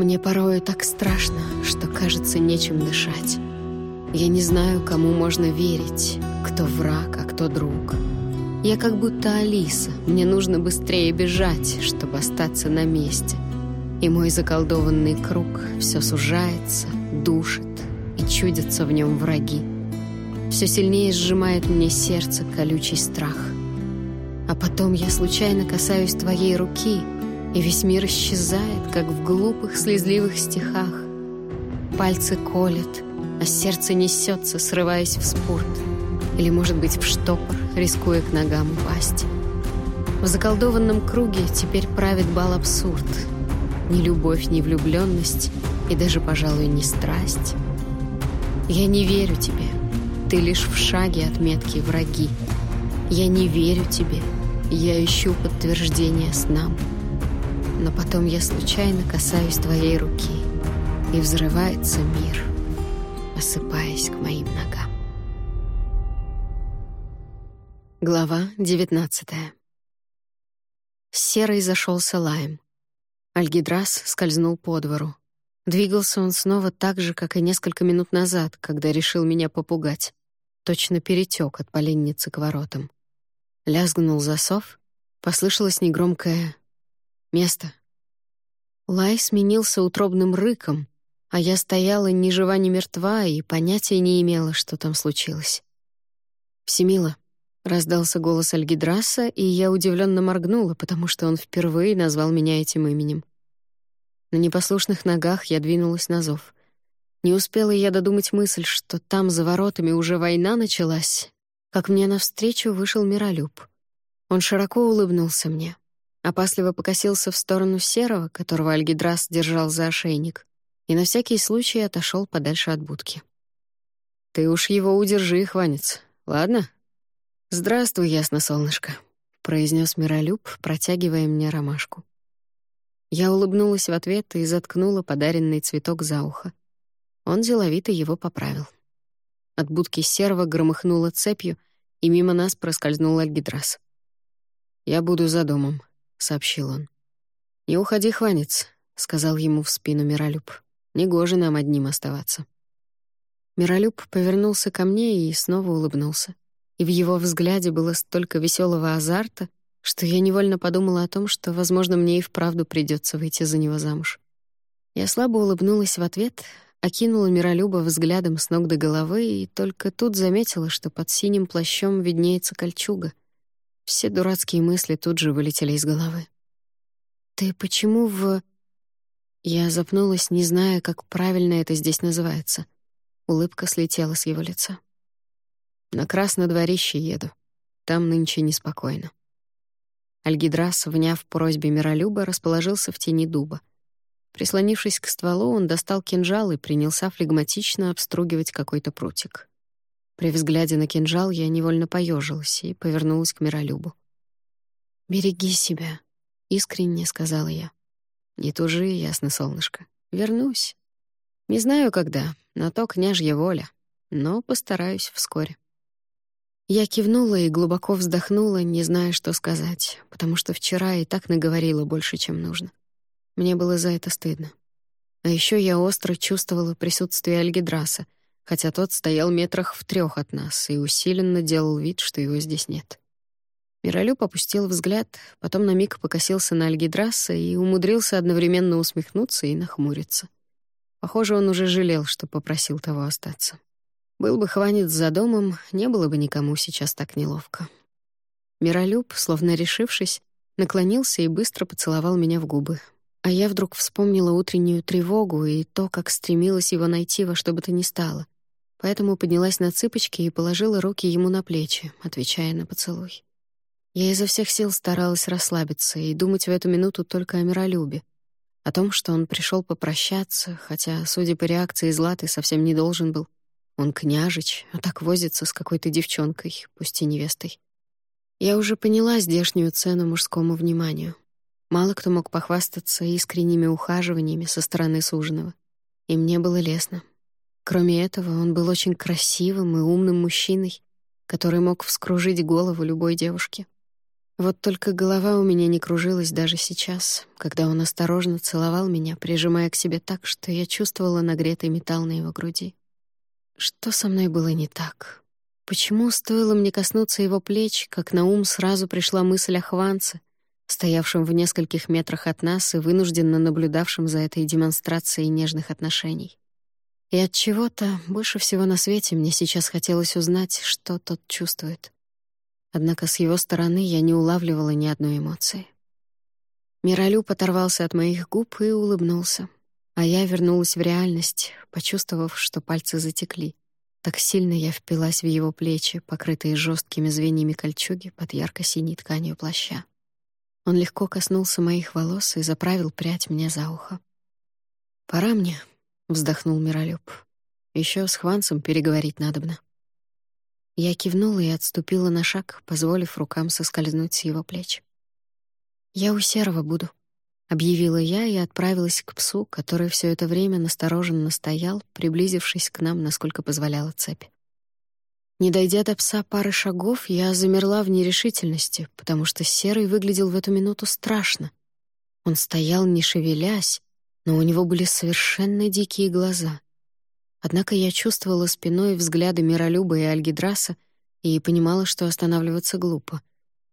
Мне порою так страшно, что кажется нечем дышать. Я не знаю, кому можно верить, кто враг, а кто друг. Я как будто Алиса, мне нужно быстрее бежать, чтобы остаться на месте. И мой заколдованный круг все сужается, душит, и чудятся в нем враги. Все сильнее сжимает мне сердце колючий страх. А потом я случайно касаюсь твоей руки — и весь мир исчезает, как в глупых, слезливых стихах. Пальцы колят, а сердце несется, срываясь в спорт. Или, может быть, в штопор, рискуя к ногам упасть. В заколдованном круге теперь правит бал абсурд. Ни любовь, ни влюбленность, и даже, пожалуй, не страсть. Я не верю тебе. Ты лишь в шаге от метки враги. Я не верю тебе. Я ищу подтверждение снам но потом я случайно касаюсь твоей руки, и взрывается мир, осыпаясь к моим ногам. Глава девятнадцатая. Серый зашелся лаем. Альгидрас скользнул по двору. Двигался он снова так же, как и несколько минут назад, когда решил меня попугать. Точно перетек от поленницы к воротам. Лязгнул засов, послышалось негромкое место. Лай сменился утробным рыком, а я стояла ни жива, ни мертва и понятия не имела, что там случилось. «Всемила», — раздался голос Альгидраса, и я удивленно моргнула, потому что он впервые назвал меня этим именем. На непослушных ногах я двинулась на зов. Не успела я додумать мысль, что там за воротами уже война началась, как мне навстречу вышел Миролюб. Он широко улыбнулся мне опасливо покосился в сторону Серого, которого Альгидрас держал за ошейник, и на всякий случай отошел подальше от будки. «Ты уж его удержи, хванец, ладно?» «Здравствуй, ясно, солнышко», — произнес Миролюб, протягивая мне ромашку. Я улыбнулась в ответ и заткнула подаренный цветок за ухо. Он деловито его поправил. От будки серого громыхнуло цепью, и мимо нас проскользнул Альгидрас. «Я буду за домом», — сообщил он. «Не уходи, хванец», — сказал ему в спину Миролюб. «Негоже нам одним оставаться». Миролюб повернулся ко мне и снова улыбнулся. И в его взгляде было столько веселого азарта, что я невольно подумала о том, что, возможно, мне и вправду придется выйти за него замуж. Я слабо улыбнулась в ответ, окинула Миролюба взглядом с ног до головы и только тут заметила, что под синим плащом виднеется кольчуга. Все дурацкие мысли тут же вылетели из головы. «Ты почему в...» Я запнулась, не зная, как правильно это здесь называется. Улыбка слетела с его лица. «На Краснодворище еду. Там нынче неспокойно». Альгидрас, вняв просьбе Миролюба, расположился в тени дуба. Прислонившись к стволу, он достал кинжал и принялся флегматично обстругивать какой-то прутик. При взгляде на кинжал я невольно поежилась и повернулась к Миролюбу. «Береги себя», — искренне сказала я. «Не тужи, ясно, солнышко. Вернусь. Не знаю, когда, на то княжья воля, но постараюсь вскоре». Я кивнула и глубоко вздохнула, не зная, что сказать, потому что вчера и так наговорила больше, чем нужно. Мне было за это стыдно. А еще я остро чувствовала присутствие Альгидраса — хотя тот стоял метрах в трех от нас и усиленно делал вид, что его здесь нет. Миролюб опустил взгляд, потом на миг покосился на Альгидраса и умудрился одновременно усмехнуться и нахмуриться. Похоже, он уже жалел, что попросил того остаться. Был бы хванец за домом, не было бы никому сейчас так неловко. Миролюб, словно решившись, наклонился и быстро поцеловал меня в губы. А я вдруг вспомнила утреннюю тревогу и то, как стремилась его найти во что бы то ни стало — поэтому поднялась на цыпочки и положила руки ему на плечи, отвечая на поцелуй. Я изо всех сил старалась расслабиться и думать в эту минуту только о миролюбе, о том, что он пришел попрощаться, хотя, судя по реакции Златы, совсем не должен был. Он княжич, а так возится с какой-то девчонкой, пусть и невестой. Я уже поняла здешнюю цену мужскому вниманию. Мало кто мог похвастаться искренними ухаживаниями со стороны суженого. И мне было лестно. Кроме этого, он был очень красивым и умным мужчиной, который мог вскружить голову любой девушке. Вот только голова у меня не кружилась даже сейчас, когда он осторожно целовал меня, прижимая к себе так, что я чувствовала нагретый металл на его груди. Что со мной было не так? Почему стоило мне коснуться его плеч, как на ум сразу пришла мысль о Хванце, стоявшем в нескольких метрах от нас и вынужденно наблюдавшем за этой демонстрацией нежных отношений? И от чего-то больше всего на свете мне сейчас хотелось узнать, что тот чувствует. Однако с его стороны я не улавливала ни одной эмоции. Миролюб оторвался от моих губ и улыбнулся, а я вернулась в реальность, почувствовав, что пальцы затекли. Так сильно я впилась в его плечи, покрытые жесткими звеньями кольчуги под ярко-синей тканью плаща. Он легко коснулся моих волос и заправил прядь мне за ухо. «Пора мне», — вздохнул Миролюб. Еще с Хванцем переговорить надобно». Я кивнула и отступила на шаг, позволив рукам соскользнуть с его плеч. «Я у Серого буду», — объявила я и отправилась к псу, который все это время настороженно стоял, приблизившись к нам, насколько позволяла цепь. Не дойдя до пса пары шагов, я замерла в нерешительности, потому что Серый выглядел в эту минуту страшно. Он стоял, не шевелясь, но у него были совершенно дикие глаза — Однако я чувствовала спиной взгляды Миролюба и Альгидраса и понимала, что останавливаться глупо.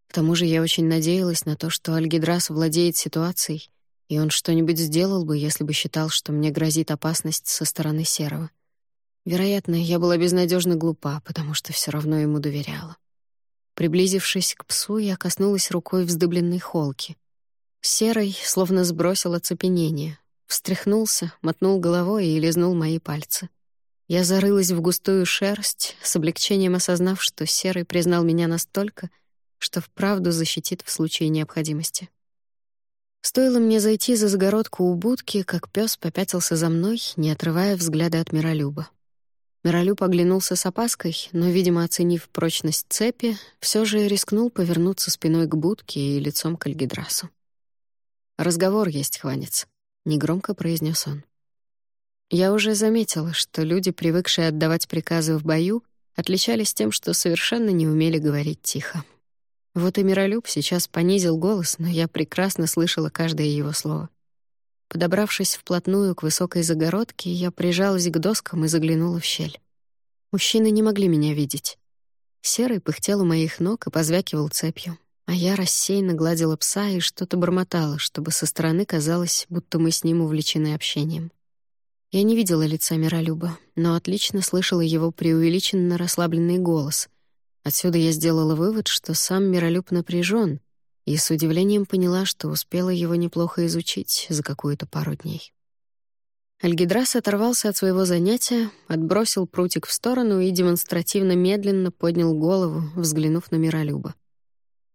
К тому же я очень надеялась на то, что Альгидрас владеет ситуацией, и он что-нибудь сделал бы, если бы считал, что мне грозит опасность со стороны Серого. Вероятно, я была безнадежно глупа, потому что все равно ему доверяла. Приблизившись к псу, я коснулась рукой вздыбленной холки. Серый словно сбросил оцепенение, встряхнулся, мотнул головой и лизнул мои пальцы. Я зарылась в густую шерсть, с облегчением осознав, что Серый признал меня настолько, что вправду защитит в случае необходимости. Стоило мне зайти за загородку у будки, как пес попятился за мной, не отрывая взгляда от Миролюба. Миролюб оглянулся с опаской, но, видимо, оценив прочность цепи, все же рискнул повернуться спиной к будке и лицом к Альгидрасу. «Разговор есть, хванец», — негромко произнес он. Я уже заметила, что люди, привыкшие отдавать приказы в бою, отличались тем, что совершенно не умели говорить тихо. Вот и Миролюб сейчас понизил голос, но я прекрасно слышала каждое его слово. Подобравшись вплотную к высокой загородке, я прижалась к доскам и заглянула в щель. Мужчины не могли меня видеть. Серый пыхтел у моих ног и позвякивал цепью, а я рассеянно гладила пса и что-то бормотала, чтобы со стороны казалось, будто мы с ним увлечены общением. Я не видела лица Миролюба, но отлично слышала его преувеличенно расслабленный голос. Отсюда я сделала вывод, что сам Миролюб напряжен, и с удивлением поняла, что успела его неплохо изучить за какую-то пару дней. Альгидрас оторвался от своего занятия, отбросил прутик в сторону и демонстративно медленно поднял голову, взглянув на Миролюба.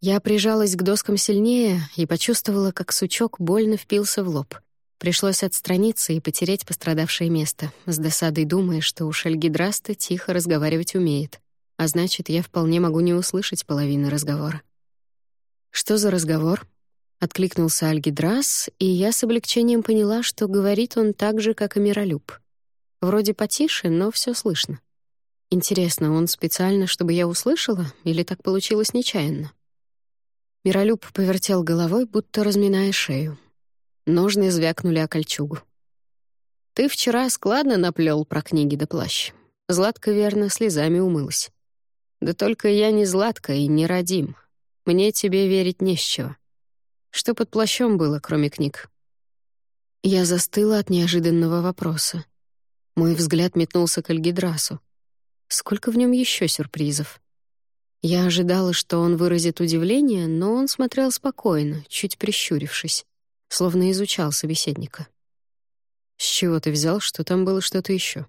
Я прижалась к доскам сильнее и почувствовала, как сучок больно впился в лоб — Пришлось отстраниться и потереть пострадавшее место, с досадой думая, что уж Альгидраста тихо разговаривать умеет, а значит, я вполне могу не услышать половины разговора. «Что за разговор?» — откликнулся Альгидрас, и я с облегчением поняла, что говорит он так же, как и Миролюб. Вроде потише, но все слышно. Интересно, он специально, чтобы я услышала, или так получилось нечаянно? Миролюб повертел головой, будто разминая шею. Ножны звякнули о кольчугу. «Ты вчера складно наплел про книги да плащ. Златка, верно, слезами умылась. Да только я не Златка и не Радим. Мне тебе верить не с чего. Что под плащом было, кроме книг?» Я застыла от неожиданного вопроса. Мой взгляд метнулся к Альгидрасу. Сколько в нем еще сюрпризов? Я ожидала, что он выразит удивление, но он смотрел спокойно, чуть прищурившись словно изучал собеседника. «С чего ты взял, что там было что-то еще?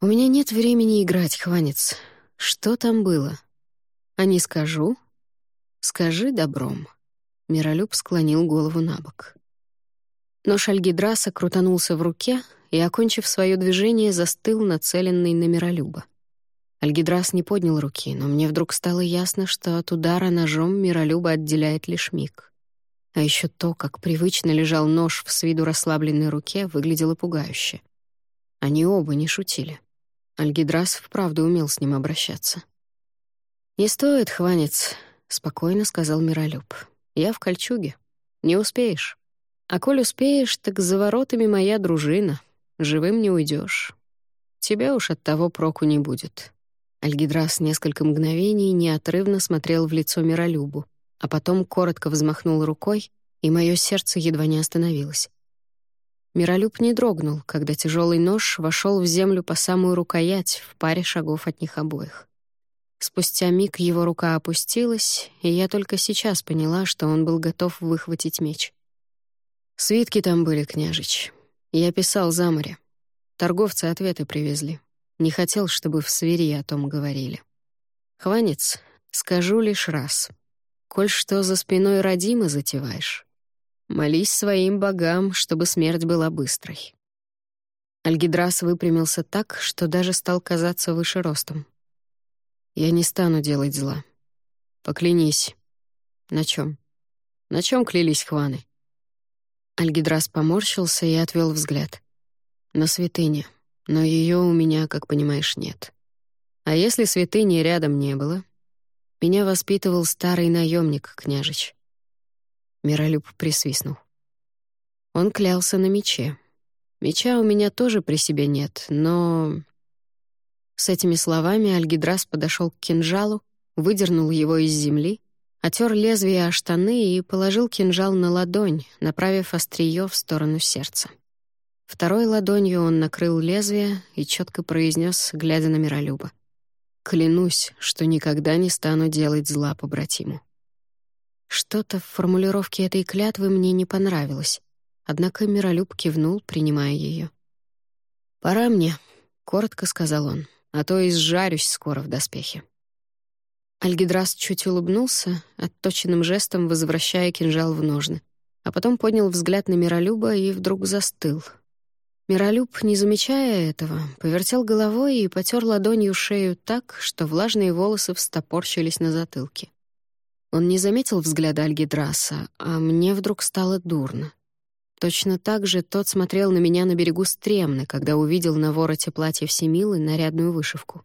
«У меня нет времени играть, Хванец. Что там было?» «А не скажу?» «Скажи добром». Миролюб склонил голову на бок. Нож Альгидраса крутанулся в руке и, окончив свое движение, застыл, нацеленный на Миролюба. Альгидрас не поднял руки, но мне вдруг стало ясно, что от удара ножом Миролюба отделяет лишь миг. А еще то, как привычно лежал нож в с виду расслабленной руке, выглядело пугающе. Они оба не шутили. Альгидрас вправду умел с ним обращаться. «Не стоит, хванец. Спокойно сказал Миролюб. «Я в кольчуге. Не успеешь. А коль успеешь, так за воротами моя дружина. Живым не уйдешь. Тебя уж от того проку не будет». Альгидрас несколько мгновений неотрывно смотрел в лицо Миролюбу, а потом коротко взмахнул рукой, и мое сердце едва не остановилось. Миролюб не дрогнул, когда тяжелый нож вошел в землю по самую рукоять в паре шагов от них обоих. Спустя миг его рука опустилась, и я только сейчас поняла, что он был готов выхватить меч. Свитки там были, княжич. Я писал за море. Торговцы ответы привезли. Не хотел, чтобы в свири о том говорили. Хванец, скажу лишь раз. Коль что за спиной родимы затеваешь, Молись своим богам, чтобы смерть была быстрой». Альгидрас выпрямился так, что даже стал казаться выше ростом. «Я не стану делать зла. Поклянись». «На чем? На чем клялись хваны?» Альгидрас поморщился и отвел взгляд. «На святыне, но ее у меня, как понимаешь, нет. А если святыни рядом не было? Меня воспитывал старый наемник, княжич. Миролюб присвистнул. Он клялся на мече. Меча у меня тоже при себе нет, но... С этими словами Альгидрас подошел к кинжалу, выдернул его из земли, отер лезвие о штаны и положил кинжал на ладонь, направив острие в сторону сердца. Второй ладонью он накрыл лезвие и четко произнес, глядя на Миролюба. «Клянусь, что никогда не стану делать зла побратиму». Что-то в формулировке этой клятвы мне не понравилось, однако Миролюб кивнул, принимая ее. «Пора мне», — коротко сказал он, «а то изжарюсь скоро в доспехе». Альгидрас чуть улыбнулся, отточенным жестом возвращая кинжал в ножны, а потом поднял взгляд на Миролюба и вдруг застыл. Миролюб, не замечая этого, повертел головой и потер ладонью шею так, что влажные волосы встопорщились на затылке. Он не заметил взгляда Альгидраса, а мне вдруг стало дурно. Точно так же тот смотрел на меня на берегу Стремны, когда увидел на вороте платья Всемилы нарядную вышивку.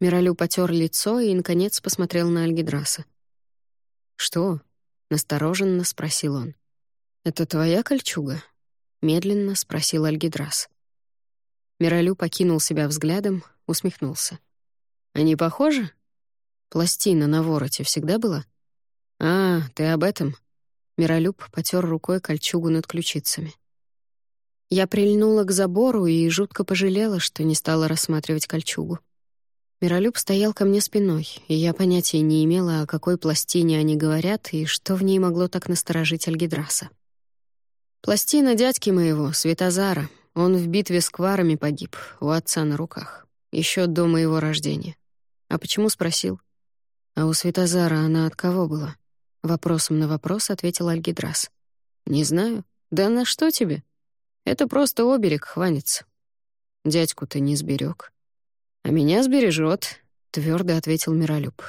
Миралю потер лицо и, наконец, посмотрел на Альгидраса. «Что?» — настороженно спросил он. «Это твоя кольчуга?» — медленно спросил Альгидрас. Миралю покинул себя взглядом, усмехнулся. «Они похожи? Пластина на вороте всегда была?» «А, ты об этом?» Миролюб потер рукой кольчугу над ключицами. Я прильнула к забору и жутко пожалела, что не стала рассматривать кольчугу. Миролюб стоял ко мне спиной, и я понятия не имела, о какой пластине они говорят и что в ней могло так насторожить Альгидраса. «Пластина дядьки моего, Светозара. Он в битве с кварами погиб, у отца на руках. еще до моего рождения. А почему спросил? А у Светозара она от кого была?» Вопросом на вопрос ответил Альгидрас. «Не знаю. Да на что тебе? Это просто оберег хванится. Дядьку ты не сберег. А меня сбережет, твердо ответил Миролюб.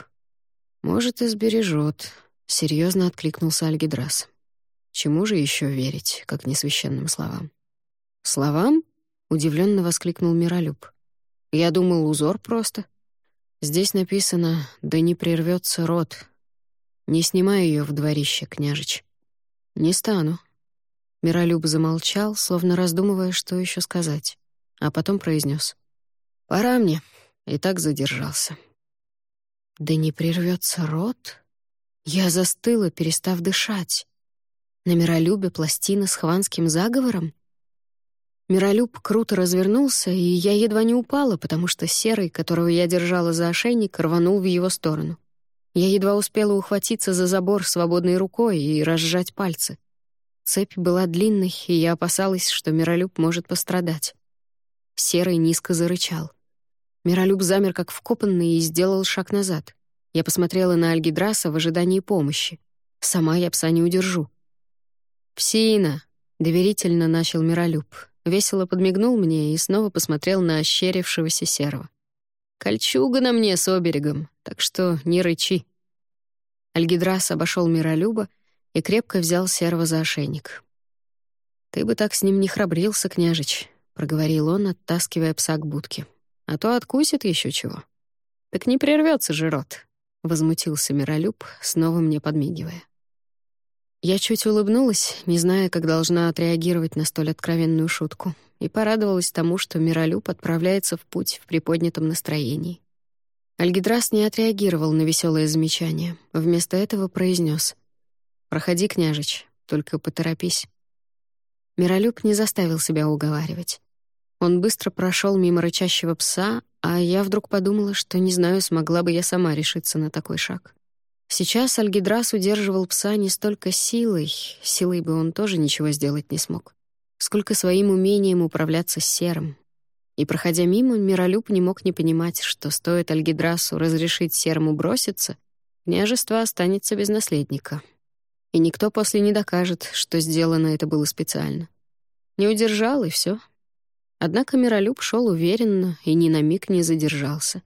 Может, и сбережет, серьезно откликнулся Альгидрас. Чему же еще верить, как несвященным словам? Словам? удивленно воскликнул Миролюб. Я думал, узор просто. Здесь написано «Да не прервется род», не снимай ее в дворище, княжич. Не стану. Миролюб замолчал, словно раздумывая, что еще сказать, а потом произнес: Пора мне. И так задержался. Да не прервется рот? Я застыла, перестав дышать. На Миролюбе пластина с хванским заговором? Миролюб круто развернулся, и я едва не упала, потому что серый, которого я держала за ошейник, рванул в его сторону. Я едва успела ухватиться за забор свободной рукой и разжать пальцы. Цепь была длинной, и я опасалась, что Миролюб может пострадать. Серый низко зарычал. Миролюб замер как вкопанный и сделал шаг назад. Я посмотрела на Альгидраса в ожидании помощи. Сама я пса не удержу. «Псина!» — доверительно начал Миролюб. Весело подмигнул мне и снова посмотрел на ощерившегося серого. Кольчуга на мне с оберегом, так что не рычи». Альгидрас обошел Миролюба и крепко взял серого за ошейник. «Ты бы так с ним не храбрился, княжич», — проговорил он, оттаскивая пса к будке. «А то откусит еще чего». «Так не прервется же рот», — возмутился Миролюб, снова мне подмигивая. Я чуть улыбнулась, не зная, как должна отреагировать на столь откровенную шутку, и порадовалась тому, что Миролюб отправляется в путь в приподнятом настроении. Альгидрас не отреагировал на веселое замечание, вместо этого произнес: «Проходи, княжич, только поторопись». Миролюб не заставил себя уговаривать. Он быстро прошел мимо рычащего пса, а я вдруг подумала, что не знаю, смогла бы я сама решиться на такой шаг. Сейчас Альгидрас удерживал пса не столько силой, силой бы он тоже ничего сделать не смог, сколько своим умением управляться с серым. И, проходя мимо, Миролюб не мог не понимать, что стоит Альгидрасу разрешить серому броситься, княжество останется без наследника. И никто после не докажет, что сделано это было специально. Не удержал, и все. Однако Миролюб шел уверенно и ни на миг не задержался.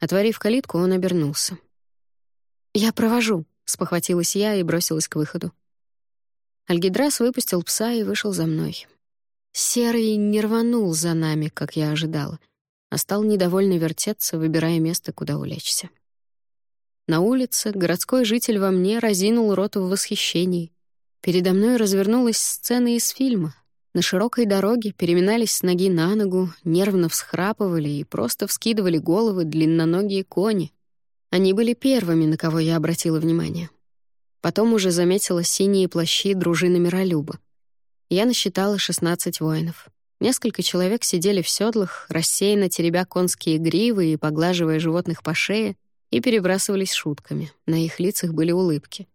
Отворив калитку, он обернулся. «Я провожу», — спохватилась я и бросилась к выходу. Альгидрас выпустил пса и вышел за мной. Серый не рванул за нами, как я ожидала, а стал недовольно вертеться, выбирая место, куда улечься. На улице городской житель во мне разинул рот в восхищении. Передо мной развернулась сцена из фильма. На широкой дороге переминались с ноги на ногу, нервно всхрапывали и просто вскидывали головы длинноногие кони. Они были первыми, на кого я обратила внимание. Потом уже заметила синие плащи дружины Миролюба. Я насчитала 16 воинов. Несколько человек сидели в седлах, рассеянно теребя конские гривы и поглаживая животных по шее, и перебрасывались шутками. На их лицах были улыбки.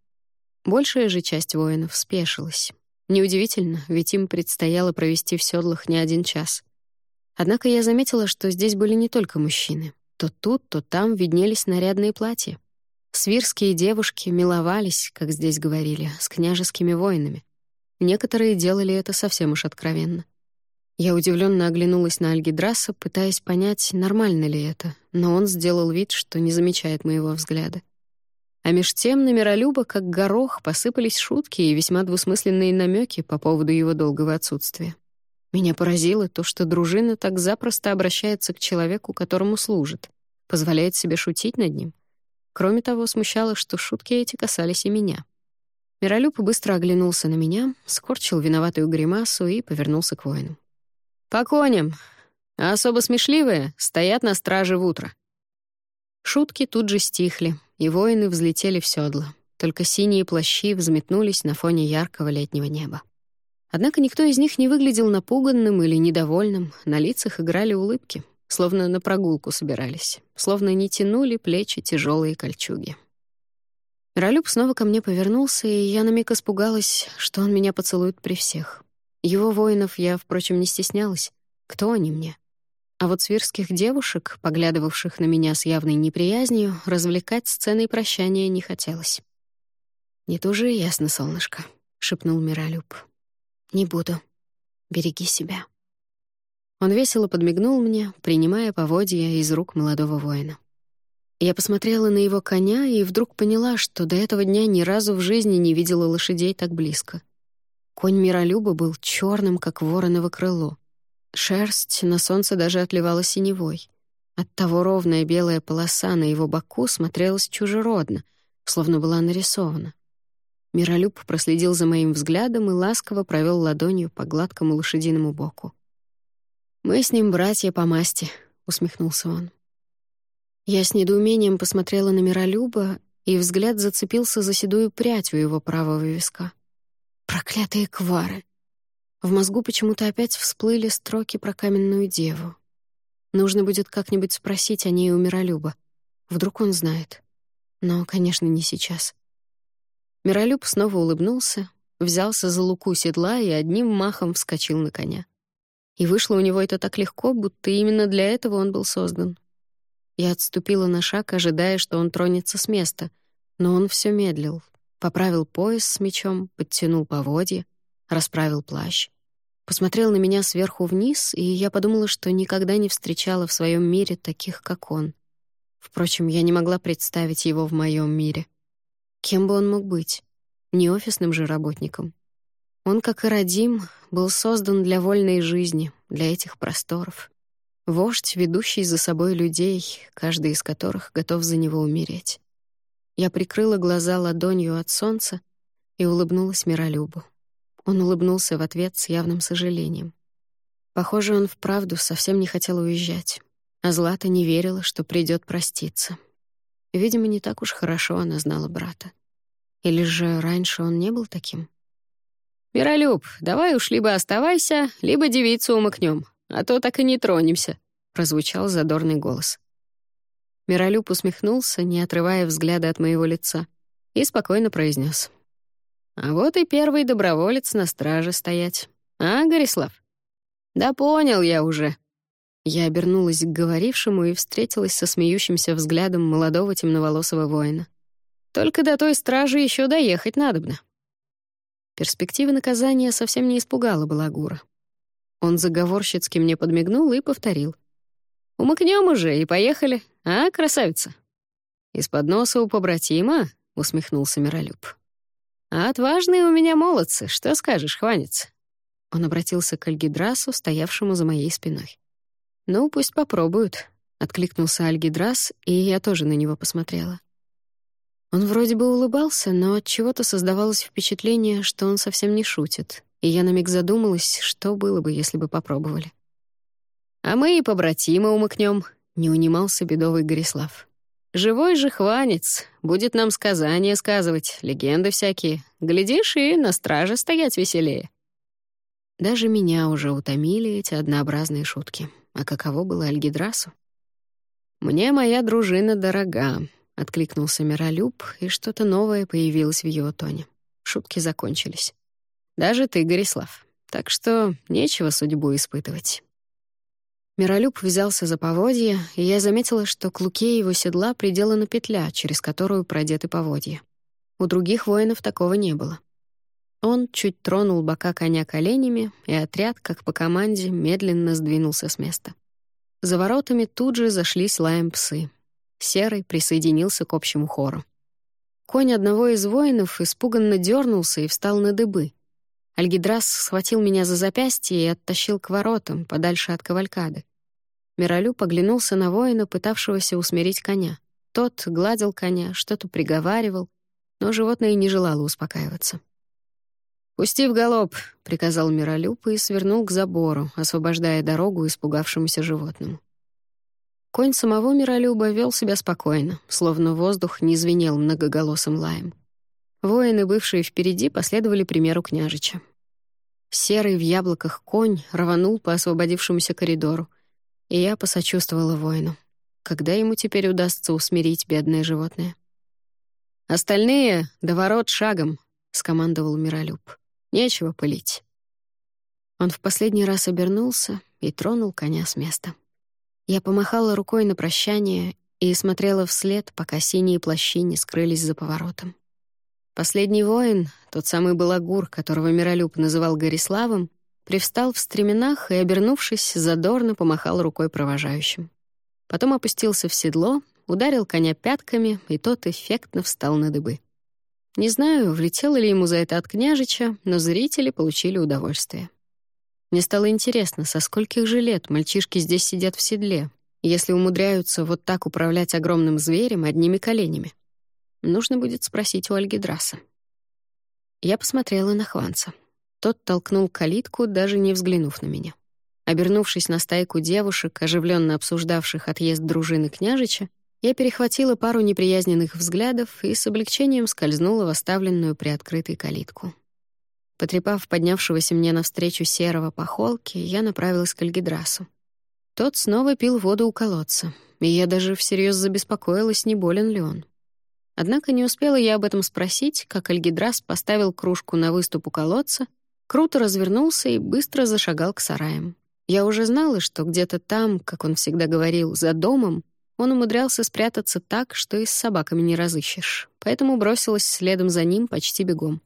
Большая же часть воинов спешилась. Неудивительно, ведь им предстояло провести в седлах не один час. Однако я заметила, что здесь были не только мужчины. То тут, то там виднелись нарядные платья. Свирские девушки миловались, как здесь говорили, с княжескими воинами. Некоторые делали это совсем уж откровенно. Я удивленно оглянулась на Альгидраса, пытаясь понять, нормально ли это, но он сделал вид, что не замечает моего взгляда. А меж тем на Миролюба, как горох, посыпались шутки и весьма двусмысленные намеки по поводу его долгого отсутствия. Меня поразило то, что дружина так запросто обращается к человеку, которому служит, позволяет себе шутить над ним. Кроме того, смущало, что шутки эти касались и меня. Миролюб быстро оглянулся на меня, скорчил виноватую гримасу и повернулся к воину. «По коням! А особо смешливые стоят на страже в утро». Шутки тут же стихли, и воины взлетели в седла. Только синие плащи взметнулись на фоне яркого летнего неба. Однако никто из них не выглядел напуганным или недовольным, на лицах играли улыбки, словно на прогулку собирались, словно не тянули плечи тяжелые кольчуги. Ролюб снова ко мне повернулся, и я на миг испугалась, что он меня поцелует при всех. Его воинов я, впрочем, не стеснялась. Кто они мне? А вот свирских девушек, поглядывавших на меня с явной неприязнью, развлекать сценой прощания не хотелось. «Не тужи, ясно, солнышко», — шепнул Миролюб. «Не буду. Береги себя». Он весело подмигнул мне, принимая поводья из рук молодого воина. Я посмотрела на его коня и вдруг поняла, что до этого дня ни разу в жизни не видела лошадей так близко. Конь Миролюба был черным, как вороново крыло — Шерсть на солнце даже отливала синевой. Оттого ровная белая полоса на его боку смотрелась чужеродно, словно была нарисована. Миролюб проследил за моим взглядом и ласково провел ладонью по гладкому лошадиному боку. «Мы с ним братья по масти», — усмехнулся он. Я с недоумением посмотрела на Миролюба, и взгляд зацепился за седую прядь у его правого виска. «Проклятые квары!» В мозгу почему-то опять всплыли строки про каменную деву. Нужно будет как-нибудь спросить о ней у Миролюба. Вдруг он знает. Но, конечно, не сейчас. Миролюб снова улыбнулся, взялся за луку седла и одним махом вскочил на коня. И вышло у него это так легко, будто именно для этого он был создан. Я отступила на шаг, ожидая, что он тронется с места, но он все медлил. Поправил пояс с мечом, подтянул поводья, расправил плащ. Посмотрел на меня сверху вниз, и я подумала, что никогда не встречала в своем мире таких, как он. Впрочем, я не могла представить его в моем мире. Кем бы он мог быть? Не офисным же работником. Он, как и Радим, был создан для вольной жизни, для этих просторов. Вождь, ведущий за собой людей, каждый из которых готов за него умереть. Я прикрыла глаза ладонью от солнца и улыбнулась Миролюбу. Он улыбнулся в ответ с явным сожалением. Похоже, он вправду совсем не хотел уезжать, а Злата не верила, что придет проститься. Видимо, не так уж хорошо она знала брата. Или же раньше он не был таким? «Миролюб, давай уж либо оставайся, либо девицу умыкнем, а то так и не тронемся», — прозвучал задорный голос. Миролюб усмехнулся, не отрывая взгляда от моего лица, и спокойно произнес: «А вот и первый доброволец на страже стоять. А, Горислав?» «Да понял я уже». Я обернулась к говорившему и встретилась со смеющимся взглядом молодого темноволосого воина. «Только до той стражи еще доехать надобно». Перспектива наказания совсем не испугала Балагура. Он заговорщицки мне подмигнул и повторил. «Умыкнем уже и поехали, а, красавица?» «Из-под носа у побратима?» — усмехнулся Миролюб. «А отважные у меня молодцы, что скажешь, хванец?» Он обратился к Альгидрасу, стоявшему за моей спиной. «Ну, пусть попробуют», — откликнулся Альгидрас, и я тоже на него посмотрела. Он вроде бы улыбался, но от чего-то создавалось впечатление, что он совсем не шутит, и я на миг задумалась, что было бы, если бы попробовали. «А мы и побратима умыкнем», — не унимался бедовый Горислав. «Живой же хванец, будет нам сказания сказывать, легенды всякие. Глядишь, и на страже стоять веселее». Даже меня уже утомили эти однообразные шутки. А каково было Альгидрасу? «Мне моя дружина дорога», — откликнулся Миролюб, и что-то новое появилось в его тоне. Шутки закончились. «Даже ты, Горислав. Так что нечего судьбу испытывать». Миролюб взялся за поводья, и я заметила, что к луке его седла приделана петля, через которую продеты поводья. У других воинов такого не было. Он чуть тронул бока коня коленями, и отряд, как по команде, медленно сдвинулся с места. За воротами тут же зашлись лаем псы. Серый присоединился к общему хору. Конь одного из воинов испуганно дернулся и встал на дыбы. Альгидрас схватил меня за запястье и оттащил к воротам, подальше от кавалькады. Миролю поглянулся на воина, пытавшегося усмирить коня. Тот гладил коня, что-то приговаривал, но животное не желало успокаиваться. «Пусти в галоп», — приказал Миролюб и свернул к забору, освобождая дорогу испугавшемуся животному. Конь самого Миролюба вел себя спокойно, словно воздух не звенел многоголосым лаем. Воины, бывшие впереди, последовали примеру княжича. Серый в яблоках конь рванул по освободившемуся коридору, и я посочувствовала воину. Когда ему теперь удастся усмирить бедное животное? «Остальные — до ворот шагом», — скомандовал Миролюб. «Нечего пылить». Он в последний раз обернулся и тронул коня с места. Я помахала рукой на прощание и смотрела вслед, пока синие плащи не скрылись за поворотом. Последний воин, тот самый балагур, которого Миролюб называл Гориславом, привстал в стременах и, обернувшись, задорно помахал рукой провожающим. Потом опустился в седло, ударил коня пятками, и тот эффектно встал на дыбы. Не знаю, влетело ли ему за это от княжича, но зрители получили удовольствие. Мне стало интересно, со скольких же лет мальчишки здесь сидят в седле, если умудряются вот так управлять огромным зверем одними коленями. Нужно будет спросить у Альгидраса. Я посмотрела на Хванца. Тот толкнул калитку, даже не взглянув на меня. Обернувшись на стайку девушек, оживленно обсуждавших отъезд дружины княжича, я перехватила пару неприязненных взглядов и с облегчением скользнула в оставленную приоткрытой калитку. Потрепав поднявшегося мне навстречу серого по холке, я направилась к Альгидрасу. Тот снова пил воду у колодца, и я даже всерьез забеспокоилась, не болен ли он. Однако не успела я об этом спросить, как Альгидрас поставил кружку на выступ у колодца, круто развернулся и быстро зашагал к сараям. Я уже знала, что где-то там, как он всегда говорил, за домом, он умудрялся спрятаться так, что и с собаками не разыщешь, поэтому бросилась следом за ним почти бегом.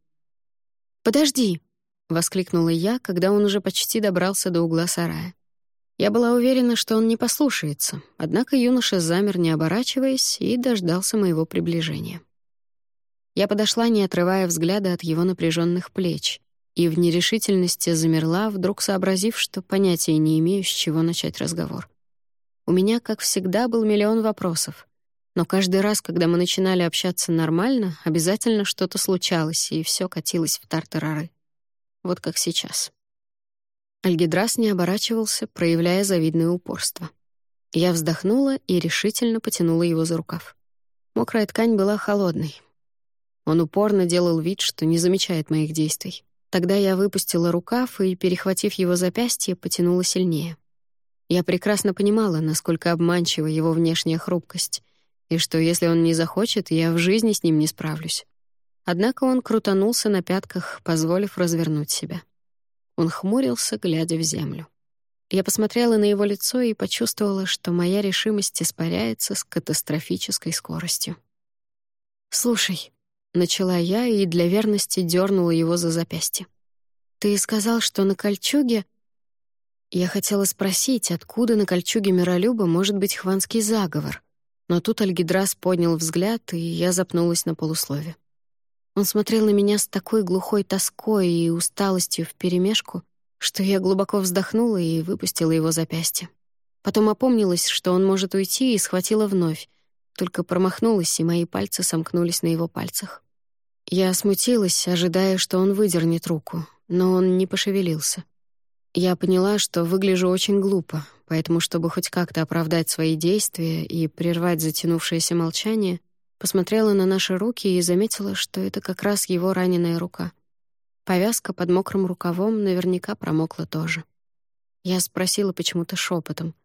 «Подожди!» — воскликнула я, когда он уже почти добрался до угла сарая. Я была уверена, что он не послушается, однако юноша замер, не оборачиваясь, и дождался моего приближения. Я подошла, не отрывая взгляда от его напряженных плеч, и в нерешительности замерла, вдруг сообразив, что понятия не имею, с чего начать разговор. У меня, как всегда, был миллион вопросов, Но каждый раз, когда мы начинали общаться нормально, обязательно что-то случалось, и все катилось в тартарары. Вот как сейчас. Альгидрас не оборачивался, проявляя завидное упорство. Я вздохнула и решительно потянула его за рукав. Мокрая ткань была холодной. Он упорно делал вид, что не замечает моих действий. Тогда я выпустила рукав и, перехватив его запястье, потянула сильнее. Я прекрасно понимала, насколько обманчива его внешняя хрупкость, и что если он не захочет, я в жизни с ним не справлюсь. Однако он крутанулся на пятках, позволив развернуть себя. Он хмурился, глядя в землю. Я посмотрела на его лицо и почувствовала, что моя решимость испаряется с катастрофической скоростью. «Слушай», — начала я и для верности дернула его за запястье. «Ты сказал, что на кольчуге...» Я хотела спросить, откуда на кольчуге Миролюба может быть хванский заговор, но тут Альгидрас поднял взгляд, и я запнулась на полуслове. Он смотрел на меня с такой глухой тоской и усталостью вперемешку, что я глубоко вздохнула и выпустила его запястье. Потом опомнилась, что он может уйти, и схватила вновь, только промахнулась, и мои пальцы сомкнулись на его пальцах. Я смутилась, ожидая, что он выдернет руку, но он не пошевелился. Я поняла, что выгляжу очень глупо, поэтому, чтобы хоть как-то оправдать свои действия и прервать затянувшееся молчание, посмотрела на наши руки и заметила, что это как раз его раненая рука. Повязка под мокрым рукавом наверняка промокла тоже. Я спросила почему-то шепотом: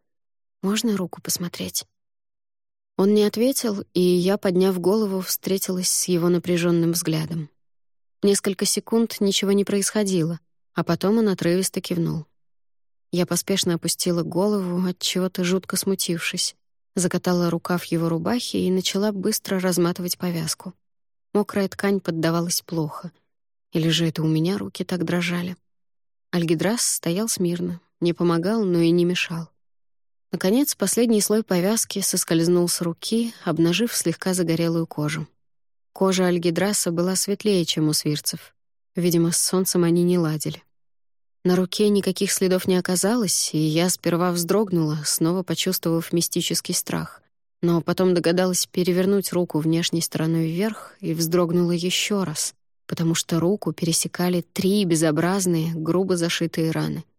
«Можно руку посмотреть?» Он не ответил, и я, подняв голову, встретилась с его напряженным взглядом. Несколько секунд ничего не происходило, а потом он отрывисто кивнул. Я поспешно опустила голову, от чего-то жутко смутившись, закатала рукав его рубахи и начала быстро разматывать повязку. Мокрая ткань поддавалась плохо. Или же это у меня руки так дрожали? Альгидрас стоял смирно, не помогал, но и не мешал. Наконец, последний слой повязки соскользнул с руки, обнажив слегка загорелую кожу. Кожа Альгидраса была светлее, чем у свирцев. Видимо, с солнцем они не ладили. На руке никаких следов не оказалось, и я сперва вздрогнула, снова почувствовав мистический страх. Но потом догадалась перевернуть руку внешней стороной вверх и вздрогнула еще раз, потому что руку пересекали три безобразные, грубо зашитые раны —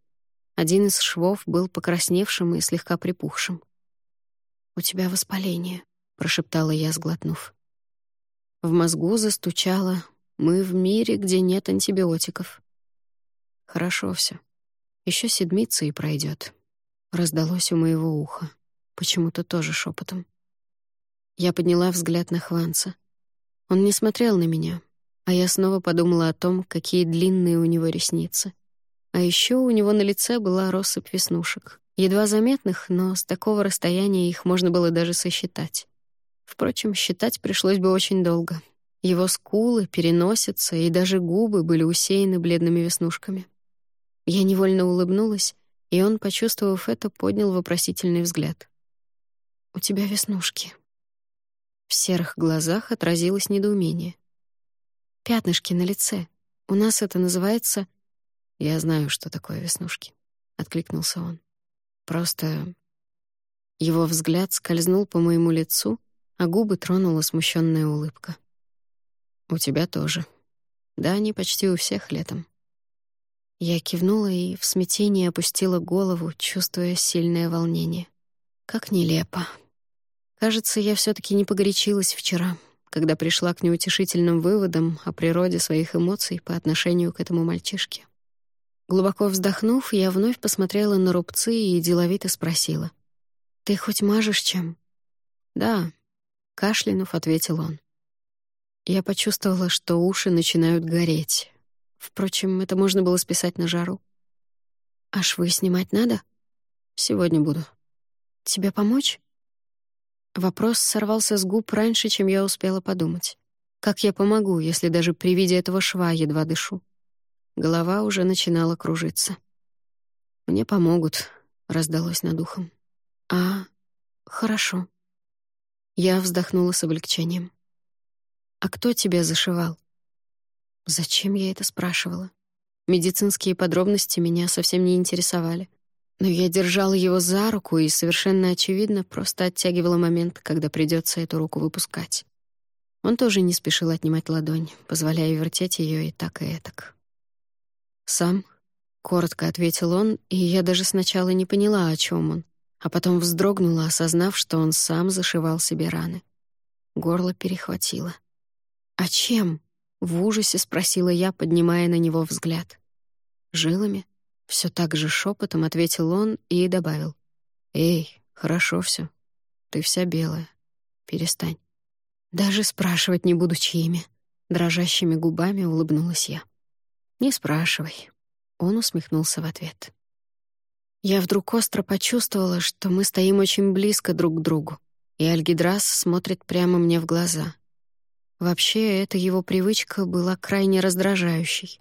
один из швов был покрасневшим и слегка припухшим. «У тебя воспаление», — прошептала я, сглотнув. В мозгу застучало «Мы в мире, где нет антибиотиков». «Хорошо все. Еще седмица и пройдет. Раздалось у моего уха, почему-то тоже шепотом. Я подняла взгляд на Хванца. Он не смотрел на меня, а я снова подумала о том, какие длинные у него ресницы — а еще у него на лице была россыпь веснушек. Едва заметных, но с такого расстояния их можно было даже сосчитать. Впрочем, считать пришлось бы очень долго. Его скулы, переносица и даже губы были усеяны бледными веснушками. Я невольно улыбнулась, и он, почувствовав это, поднял вопросительный взгляд. «У тебя веснушки». В серых глазах отразилось недоумение. «Пятнышки на лице. У нас это называется «Я знаю, что такое веснушки», — откликнулся он. «Просто...» Его взгляд скользнул по моему лицу, а губы тронула смущенная улыбка. «У тебя тоже. Да, они почти у всех летом». Я кивнула и в смятении опустила голову, чувствуя сильное волнение. Как нелепо. Кажется, я все таки не погорячилась вчера, когда пришла к неутешительным выводам о природе своих эмоций по отношению к этому мальчишке. Глубоко вздохнув, я вновь посмотрела на рубцы и деловито спросила. «Ты хоть мажешь чем?» «Да», — кашлянув, ответил он. Я почувствовала, что уши начинают гореть. Впрочем, это можно было списать на жару. «А швы снимать надо?» «Сегодня буду». «Тебе помочь?» Вопрос сорвался с губ раньше, чем я успела подумать. Как я помогу, если даже при виде этого шва едва дышу? Голова уже начинала кружиться. «Мне помогут», — раздалось над ухом. «А, хорошо». Я вздохнула с облегчением. «А кто тебя зашивал?» Зачем я это спрашивала? Медицинские подробности меня совсем не интересовали. Но я держала его за руку и совершенно очевидно просто оттягивала момент, когда придется эту руку выпускать. Он тоже не спешил отнимать ладонь, позволяя вертеть ее и так, и этак. «Сам?» — коротко ответил он, и я даже сначала не поняла, о чем он, а потом вздрогнула, осознав, что он сам зашивал себе раны. Горло перехватило. «А чем?» — в ужасе спросила я, поднимая на него взгляд. «Жилами?» — все так же шепотом ответил он и добавил. «Эй, хорошо все. Ты вся белая. Перестань». Даже спрашивать не буду, чьими. Дрожащими губами улыбнулась я. «Не спрашивай». Он усмехнулся в ответ. Я вдруг остро почувствовала, что мы стоим очень близко друг к другу, и Альгидрас смотрит прямо мне в глаза. Вообще, эта его привычка была крайне раздражающей.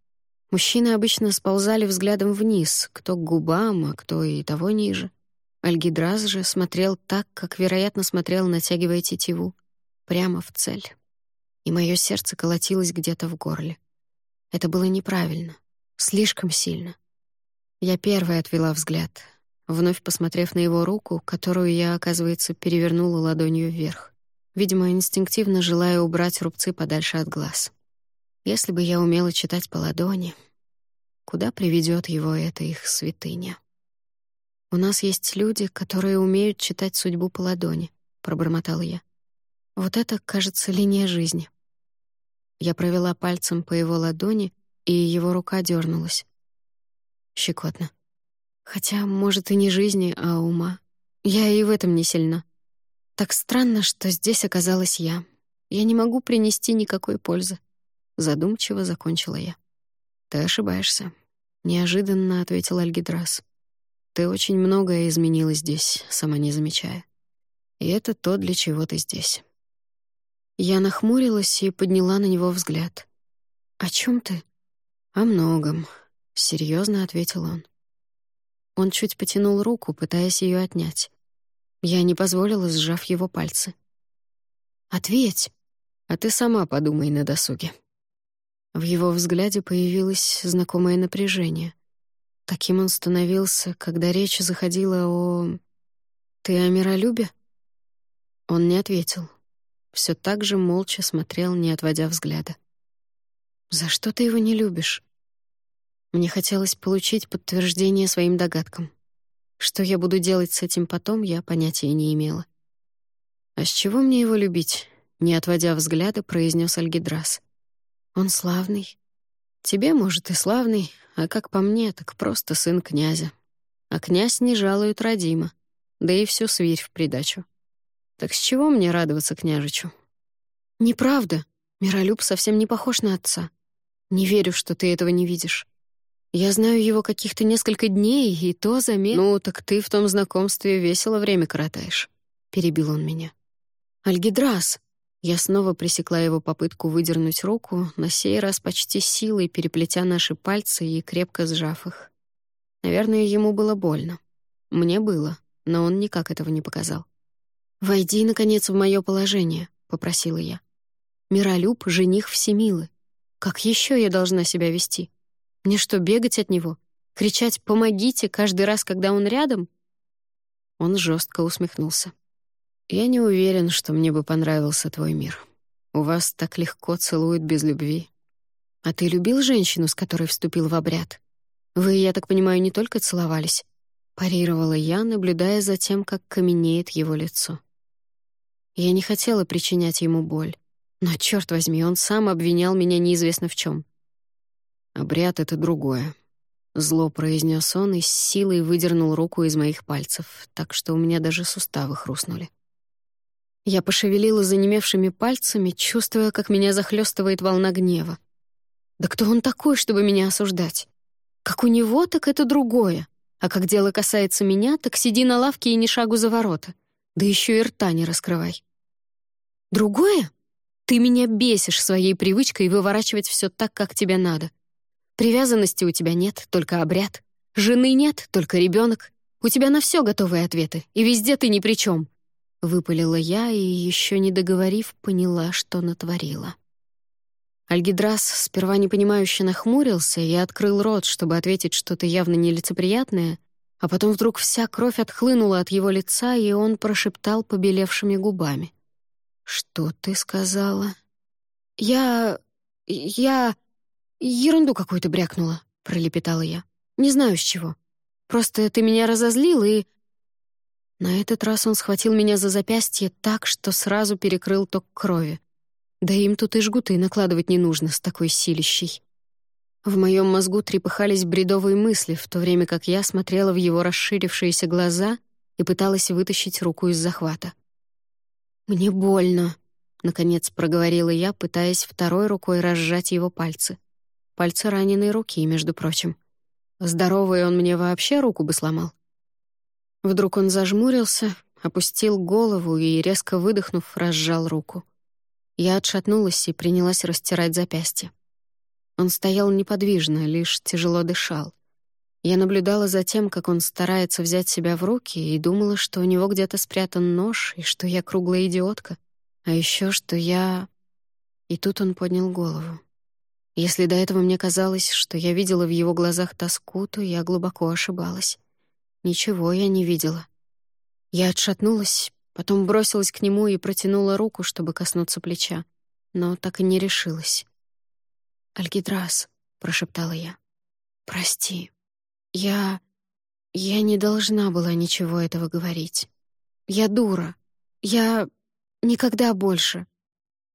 Мужчины обычно сползали взглядом вниз, кто к губам, а кто и того ниже. Альгидрас же смотрел так, как, вероятно, смотрел, натягивая тетиву прямо в цель. И мое сердце колотилось где-то в горле. Это было неправильно, слишком сильно. Я первая отвела взгляд, вновь посмотрев на его руку, которую я, оказывается, перевернула ладонью вверх, видимо, инстинктивно желая убрать рубцы подальше от глаз. Если бы я умела читать по ладони, куда приведет его эта их святыня? «У нас есть люди, которые умеют читать судьбу по ладони», — пробормотала я. Вот это, кажется, линия жизни. Я провела пальцем по его ладони, и его рука дернулась. Щекотно. Хотя, может, и не жизни, а ума. Я и в этом не сильна. Так странно, что здесь оказалась я. Я не могу принести никакой пользы. Задумчиво закончила я. «Ты ошибаешься», — неожиданно ответил Альгидрас. «Ты очень многое изменила здесь, сама не замечая. И это то, для чего ты здесь». Я нахмурилась и подняла на него взгляд. «О чем ты?» «О многом», — серьезно ответил он. Он чуть потянул руку, пытаясь ее отнять. Я не позволила, сжав его пальцы. «Ответь!» «А ты сама подумай на досуге». В его взгляде появилось знакомое напряжение. Таким он становился, когда речь заходила о... «Ты о миролюбе?» Он не ответил все так же молча смотрел, не отводя взгляда. «За что ты его не любишь?» Мне хотелось получить подтверждение своим догадкам. Что я буду делать с этим потом, я понятия не имела. «А с чего мне его любить?» — не отводя взгляда, произнес Альгидрас. «Он славный. Тебе, может, и славный, а как по мне, так просто сын князя. А князь не жалует родима, да и всю свирь в придачу. Так с чего мне радоваться княжичу? Неправда. Миролюб совсем не похож на отца. Не верю, что ты этого не видишь. Я знаю его каких-то несколько дней, и то заметил. Ну, так ты в том знакомстве весело время коротаешь. Перебил он меня. Альгидрас. Я снова пресекла его попытку выдернуть руку, на сей раз почти силой переплетя наши пальцы и крепко сжав их. Наверное, ему было больно. Мне было, но он никак этого не показал. «Войди, наконец, в мое положение», — попросила я. «Миролюб — жених Всемилы. Как еще я должна себя вести? Мне что, бегать от него? Кричать «помогите» каждый раз, когда он рядом?» Он жестко усмехнулся. «Я не уверен, что мне бы понравился твой мир. У вас так легко целуют без любви. А ты любил женщину, с которой вступил в обряд? Вы, я так понимаю, не только целовались?» Парировала я, наблюдая за тем, как каменеет его лицо. Я не хотела причинять ему боль. Но, черт возьми, он сам обвинял меня неизвестно в чем. «Обряд — это другое», — зло произнес он и с силой выдернул руку из моих пальцев, так что у меня даже суставы хрустнули. Я пошевелила занемевшими пальцами, чувствуя, как меня захлестывает волна гнева. Да кто он такой, чтобы меня осуждать? Как у него, так это другое. А как дело касается меня, так сиди на лавке и не шагу за ворота. Да еще и рта не раскрывай. Другое? Ты меня бесишь своей привычкой выворачивать все так, как тебе надо. Привязанности у тебя нет, только обряд. Жены нет, только ребенок. У тебя на все готовые ответы, и везде ты ни при чем. Выпалила я и, еще не договорив, поняла, что натворила. Альгидрас сперва непонимающе нахмурился и открыл рот, чтобы ответить что-то явно нелицеприятное, а потом вдруг вся кровь отхлынула от его лица, и он прошептал побелевшими губами. «Что ты сказала?» «Я... я... ерунду какую-то брякнула», — пролепетала я. «Не знаю, с чего. Просто ты меня разозлил, и...» На этот раз он схватил меня за запястье так, что сразу перекрыл ток крови. Да им тут и жгуты накладывать не нужно с такой силищей. В моем мозгу трепыхались бредовые мысли, в то время как я смотрела в его расширившиеся глаза и пыталась вытащить руку из захвата. «Мне больно», — наконец проговорила я, пытаясь второй рукой разжать его пальцы. Пальцы раненой руки, между прочим. Здоровый он мне вообще руку бы сломал. Вдруг он зажмурился, опустил голову и, резко выдохнув, разжал руку. Я отшатнулась и принялась растирать запястье. Он стоял неподвижно, лишь тяжело дышал. Я наблюдала за тем, как он старается взять себя в руки, и думала, что у него где-то спрятан нож, и что я круглая идиотка. А еще что я... И тут он поднял голову. Если до этого мне казалось, что я видела в его глазах тоску, то я глубоко ошибалась. Ничего я не видела. Я отшатнулась, потом бросилась к нему и протянула руку, чтобы коснуться плеча, но так и не решилась. «Альгидрас», — прошептала я, — «прости. Я... я не должна была ничего этого говорить. Я дура. Я... никогда больше».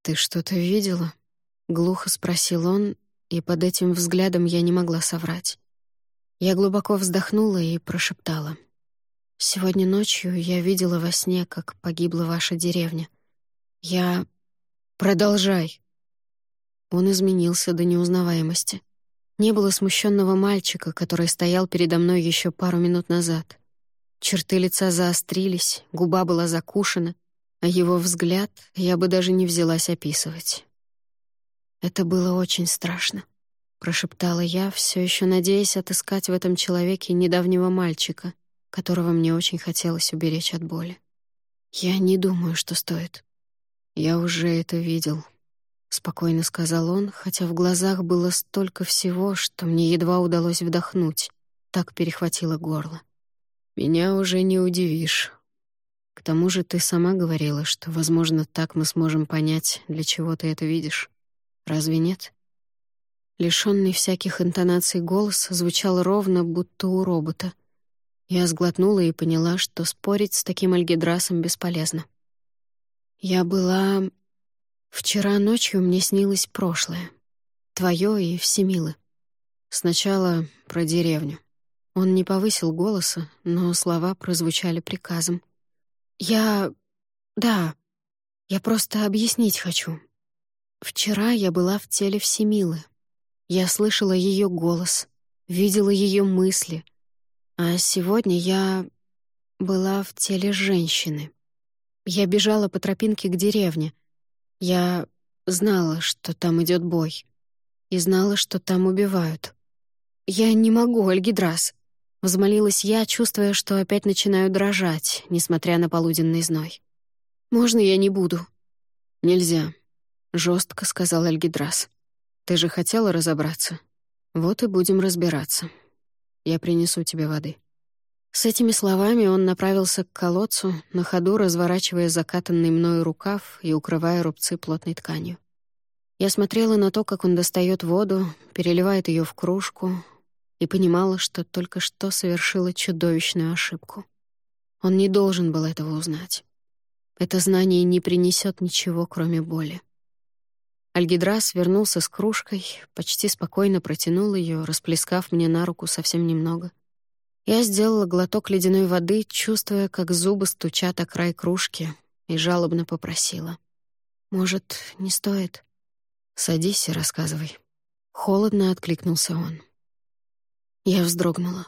«Ты что-то видела?» — глухо спросил он, и под этим взглядом я не могла соврать. Я глубоко вздохнула и прошептала. «Сегодня ночью я видела во сне, как погибла ваша деревня. Я... Продолжай!» Он изменился до неузнаваемости. Не было смущенного мальчика, который стоял передо мной еще пару минут назад. Черты лица заострились, губа была закушена, а его взгляд я бы даже не взялась описывать. Это было очень страшно прошептала я, все еще надеясь отыскать в этом человеке недавнего мальчика, которого мне очень хотелось уберечь от боли. Я не думаю, что стоит. Я уже это видел, спокойно сказал он, хотя в глазах было столько всего, что мне едва удалось вдохнуть. Так перехватило горло. Меня уже не удивишь. К тому же ты сама говорила, что, возможно, так мы сможем понять, для чего ты это видишь. Разве нет? Лишённый всяких интонаций голос звучал ровно, будто у робота. Я сглотнула и поняла, что спорить с таким альгидрасом бесполезно. Я была... Вчера ночью мне снилось прошлое. Твоё и Всемилы. Сначала про деревню. Он не повысил голоса, но слова прозвучали приказом. «Я... да, я просто объяснить хочу. Вчера я была в теле Всемилы, я слышала ее голос, видела ее мысли. А сегодня я была в теле женщины. Я бежала по тропинке к деревне. Я знала, что там идет бой. И знала, что там убивают. «Я не могу, Альгидрас!» — взмолилась я, чувствуя, что опять начинаю дрожать, несмотря на полуденный зной. «Можно я не буду?» «Нельзя», — жестко сказал Альгидрас. Ты же хотела разобраться. Вот и будем разбираться. Я принесу тебе воды». С этими словами он направился к колодцу, на ходу разворачивая закатанный мною рукав и укрывая рубцы плотной тканью. Я смотрела на то, как он достает воду, переливает ее в кружку, и понимала, что только что совершила чудовищную ошибку. Он не должен был этого узнать. Это знание не принесет ничего, кроме боли. Альгидрас вернулся с кружкой, почти спокойно протянул ее, расплескав мне на руку совсем немного. Я сделала глоток ледяной воды, чувствуя, как зубы стучат о край кружки, и жалобно попросила. «Может, не стоит?» «Садись и рассказывай». Холодно откликнулся он. Я вздрогнула.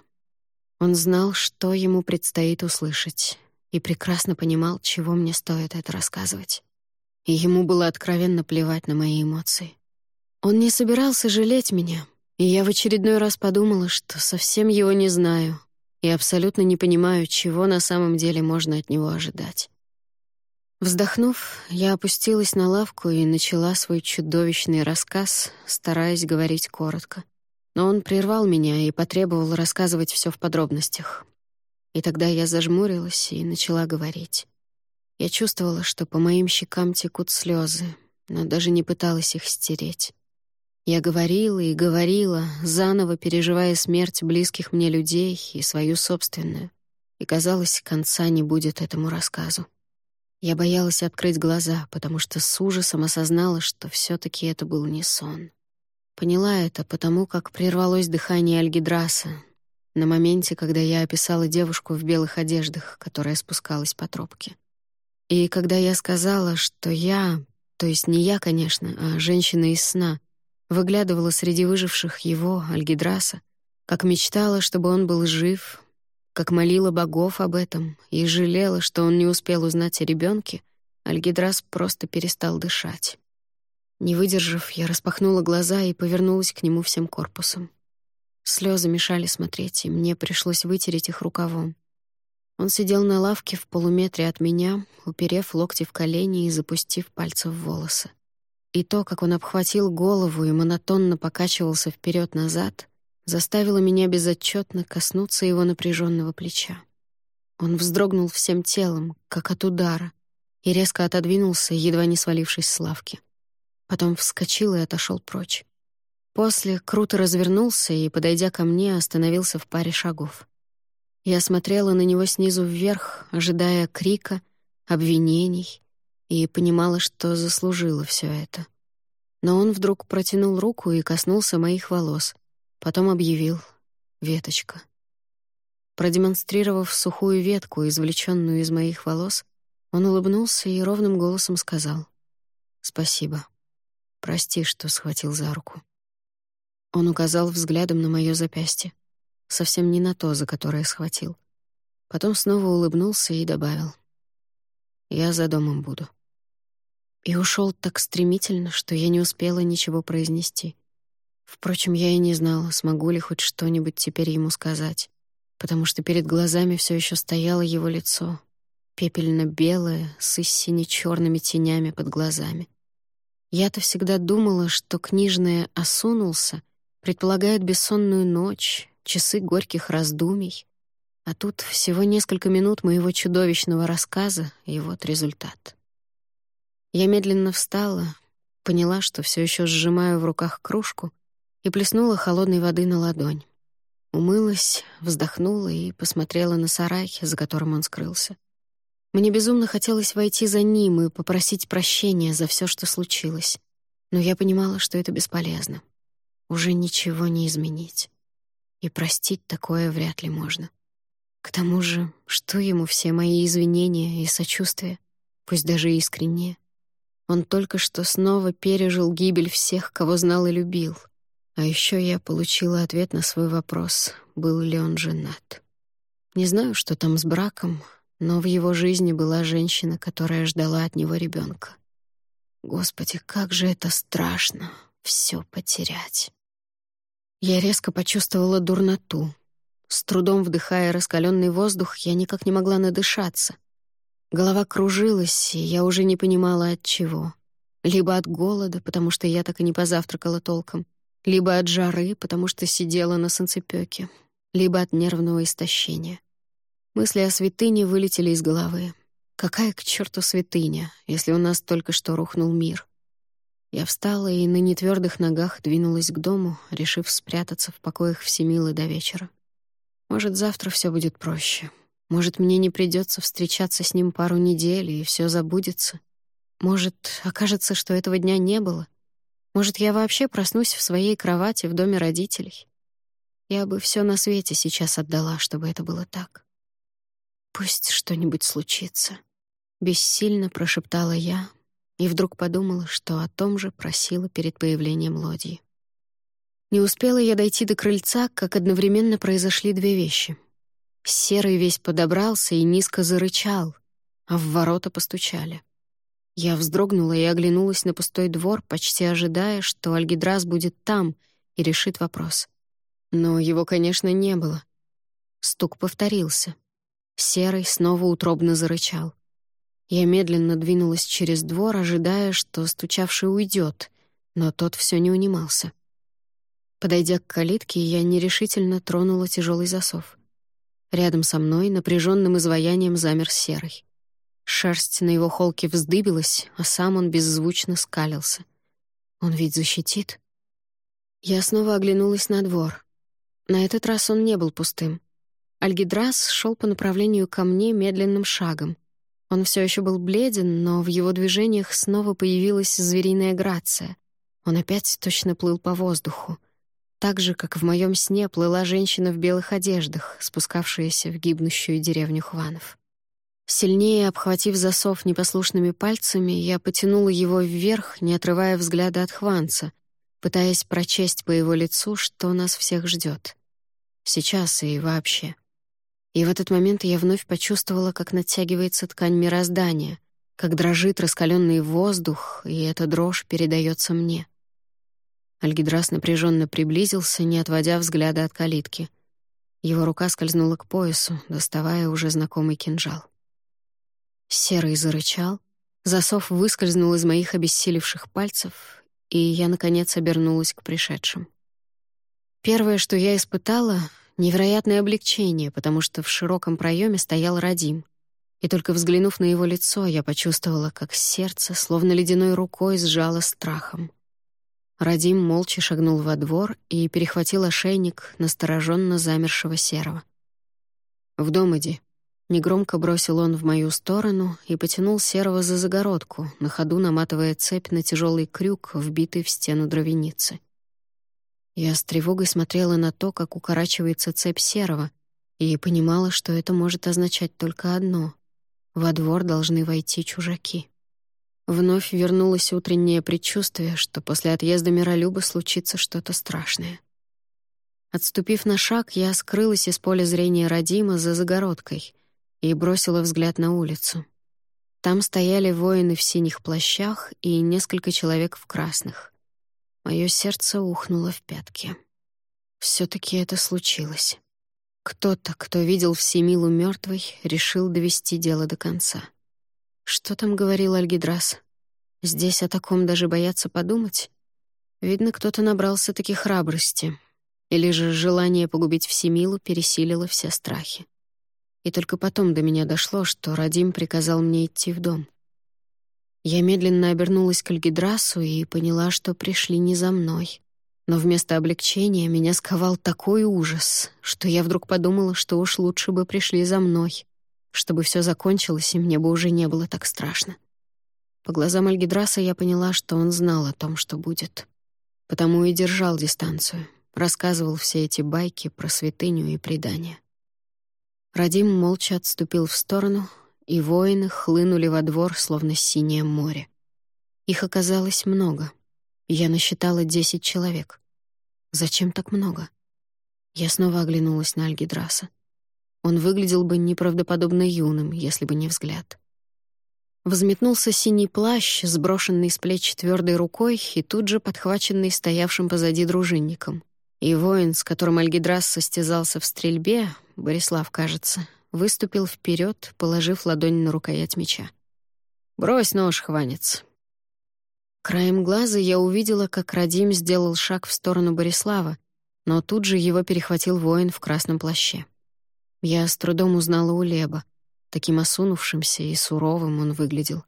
Он знал, что ему предстоит услышать, и прекрасно понимал, чего мне стоит это рассказывать и ему было откровенно плевать на мои эмоции. Он не собирался жалеть меня, и я в очередной раз подумала, что совсем его не знаю и абсолютно не понимаю, чего на самом деле можно от него ожидать. Вздохнув, я опустилась на лавку и начала свой чудовищный рассказ, стараясь говорить коротко. Но он прервал меня и потребовал рассказывать все в подробностях. И тогда я зажмурилась и начала говорить. Я чувствовала, что по моим щекам текут слезы, но даже не пыталась их стереть. Я говорила и говорила, заново переживая смерть близких мне людей и свою собственную. И, казалось, конца не будет этому рассказу. Я боялась открыть глаза, потому что с ужасом осознала, что все таки это был не сон. Поняла это потому, как прервалось дыхание Альгидраса на моменте, когда я описала девушку в белых одеждах, которая спускалась по тропке. И когда я сказала, что я, то есть не я, конечно, а женщина из сна, выглядывала среди выживших его, Альгидраса, как мечтала, чтобы он был жив, как молила богов об этом и жалела, что он не успел узнать о ребенке, Альгидрас просто перестал дышать. Не выдержав, я распахнула глаза и повернулась к нему всем корпусом. Слезы мешали смотреть, и мне пришлось вытереть их рукавом. Он сидел на лавке в полуметре от меня, уперев локти в колени и запустив пальцы в волосы. И то, как он обхватил голову и монотонно покачивался вперед назад заставило меня безотчетно коснуться его напряженного плеча. Он вздрогнул всем телом, как от удара, и резко отодвинулся, едва не свалившись с лавки. Потом вскочил и отошел прочь. После круто развернулся и, подойдя ко мне, остановился в паре шагов. Я смотрела на него снизу вверх, ожидая крика, обвинений, и понимала, что заслужила все это. Но он вдруг протянул руку и коснулся моих волос, потом объявил «Веточка». Продемонстрировав сухую ветку, извлеченную из моих волос, он улыбнулся и ровным голосом сказал «Спасибо. Прости, что схватил за руку». Он указал взглядом на мое запястье совсем не на то, за которое схватил. Потом снова улыбнулся и добавил. «Я за домом буду». И ушел так стремительно, что я не успела ничего произнести. Впрочем, я и не знала, смогу ли хоть что-нибудь теперь ему сказать, потому что перед глазами все еще стояло его лицо, пепельно-белое, с сине-черными тенями под глазами. Я-то всегда думала, что книжное «осунулся» предполагает бессонную ночь, часы горьких раздумий. А тут всего несколько минут моего чудовищного рассказа, и вот результат. Я медленно встала, поняла, что все еще сжимаю в руках кружку и плеснула холодной воды на ладонь. Умылась, вздохнула и посмотрела на сарай, за которым он скрылся. Мне безумно хотелось войти за ним и попросить прощения за все, что случилось. Но я понимала, что это бесполезно. Уже ничего не изменить и простить такое вряд ли можно. К тому же, что ему все мои извинения и сочувствия, пусть даже искренние? Он только что снова пережил гибель всех, кого знал и любил. А еще я получила ответ на свой вопрос, был ли он женат. Не знаю, что там с браком, но в его жизни была женщина, которая ждала от него ребенка. Господи, как же это страшно — все потерять. Я резко почувствовала дурноту. С трудом вдыхая раскаленный воздух, я никак не могла надышаться. Голова кружилась, и я уже не понимала от чего. Либо от голода, потому что я так и не позавтракала толком, либо от жары, потому что сидела на санцепёке, либо от нервного истощения. Мысли о святыне вылетели из головы. Какая к черту святыня, если у нас только что рухнул мир? Я встала и на нетвердых ногах двинулась к дому, решив спрятаться в покоях Всемилы до вечера. Может, завтра все будет проще. Может, мне не придется встречаться с ним пару недель, и все забудется. Может, окажется, что этого дня не было. Может, я вообще проснусь в своей кровати в доме родителей. Я бы все на свете сейчас отдала, чтобы это было так. Пусть что-нибудь случится. Бессильно прошептала я, и вдруг подумала, что о том же просила перед появлением лодьи. Не успела я дойти до крыльца, как одновременно произошли две вещи. Серый весь подобрался и низко зарычал, а в ворота постучали. Я вздрогнула и оглянулась на пустой двор, почти ожидая, что Альгидрас будет там и решит вопрос. Но его, конечно, не было. Стук повторился. Серый снова утробно зарычал. Я медленно двинулась через двор, ожидая, что стучавший уйдет, но тот все не унимался. Подойдя к калитке, я нерешительно тронула тяжелый засов. Рядом со мной напряженным изваянием замер серый. Шерсть на его холке вздыбилась, а сам он беззвучно скалился. Он ведь защитит. Я снова оглянулась на двор. На этот раз он не был пустым. Альгидрас шел по направлению ко мне медленным шагом. Он все еще был бледен, но в его движениях снова появилась звериная грация. Он опять точно плыл по воздуху. Так же, как в моем сне плыла женщина в белых одеждах, спускавшаяся в гибнущую деревню Хванов. Сильнее обхватив засов непослушными пальцами, я потянула его вверх, не отрывая взгляда от Хванца, пытаясь прочесть по его лицу, что нас всех ждет. Сейчас и вообще. И в этот момент я вновь почувствовала, как натягивается ткань мироздания, как дрожит раскаленный воздух, и эта дрожь передается мне. Альгидрас напряженно приблизился, не отводя взгляда от калитки. Его рука скользнула к поясу, доставая уже знакомый кинжал. Серый зарычал, засов выскользнул из моих обессилевших пальцев, и я, наконец, обернулась к пришедшим. Первое, что я испытала — невероятное облегчение, потому что в широком проеме стоял Радим. И только взглянув на его лицо, я почувствовала, как сердце, словно ледяной рукой, сжало страхом. Радим молча шагнул во двор и перехватил ошейник настороженно замершего серого. «В дом иди», — негромко бросил он в мою сторону и потянул серого за загородку, на ходу наматывая цепь на тяжелый крюк, вбитый в стену дровяницы. Я с тревогой смотрела на то, как укорачивается цепь серого, и понимала, что это может означать только одно — во двор должны войти чужаки. Вновь вернулось утреннее предчувствие, что после отъезда Миролюба случится что-то страшное. Отступив на шаг, я скрылась из поля зрения Радима за загородкой и бросила взгляд на улицу. Там стояли воины в синих плащах и несколько человек в красных. Мое сердце ухнуло в пятки. все таки это случилось. Кто-то, кто видел Всемилу мертвой, решил довести дело до конца. Что там говорил Альгидрас? Здесь о таком даже боятся подумать. Видно, кто-то набрался таки храбрости. Или же желание погубить Всемилу пересилило все страхи. И только потом до меня дошло, что Радим приказал мне идти в дом. Я медленно обернулась к Альгидрасу и поняла, что пришли не за мной. Но вместо облегчения меня сковал такой ужас, что я вдруг подумала, что уж лучше бы пришли за мной чтобы все закончилось, и мне бы уже не было так страшно. По глазам Альгидраса я поняла, что он знал о том, что будет. Потому и держал дистанцию, рассказывал все эти байки про святыню и предания. Радим молча отступил в сторону, и воины хлынули во двор, словно синее море. Их оказалось много. Я насчитала десять человек. Зачем так много? Я снова оглянулась на Альгидраса. Он выглядел бы неправдоподобно юным, если бы не взгляд. Взметнулся синий плащ, сброшенный с плеч твердой рукой и тут же подхваченный стоявшим позади дружинником. И воин, с которым Альгидрас состязался в стрельбе, Борислав, кажется, выступил вперед, положив ладонь на рукоять меча. «Брось нож, хванец!» Краем глаза я увидела, как Радим сделал шаг в сторону Борислава, но тут же его перехватил воин в красном плаще. Я с трудом узнала Улеба. Таким осунувшимся и суровым он выглядел.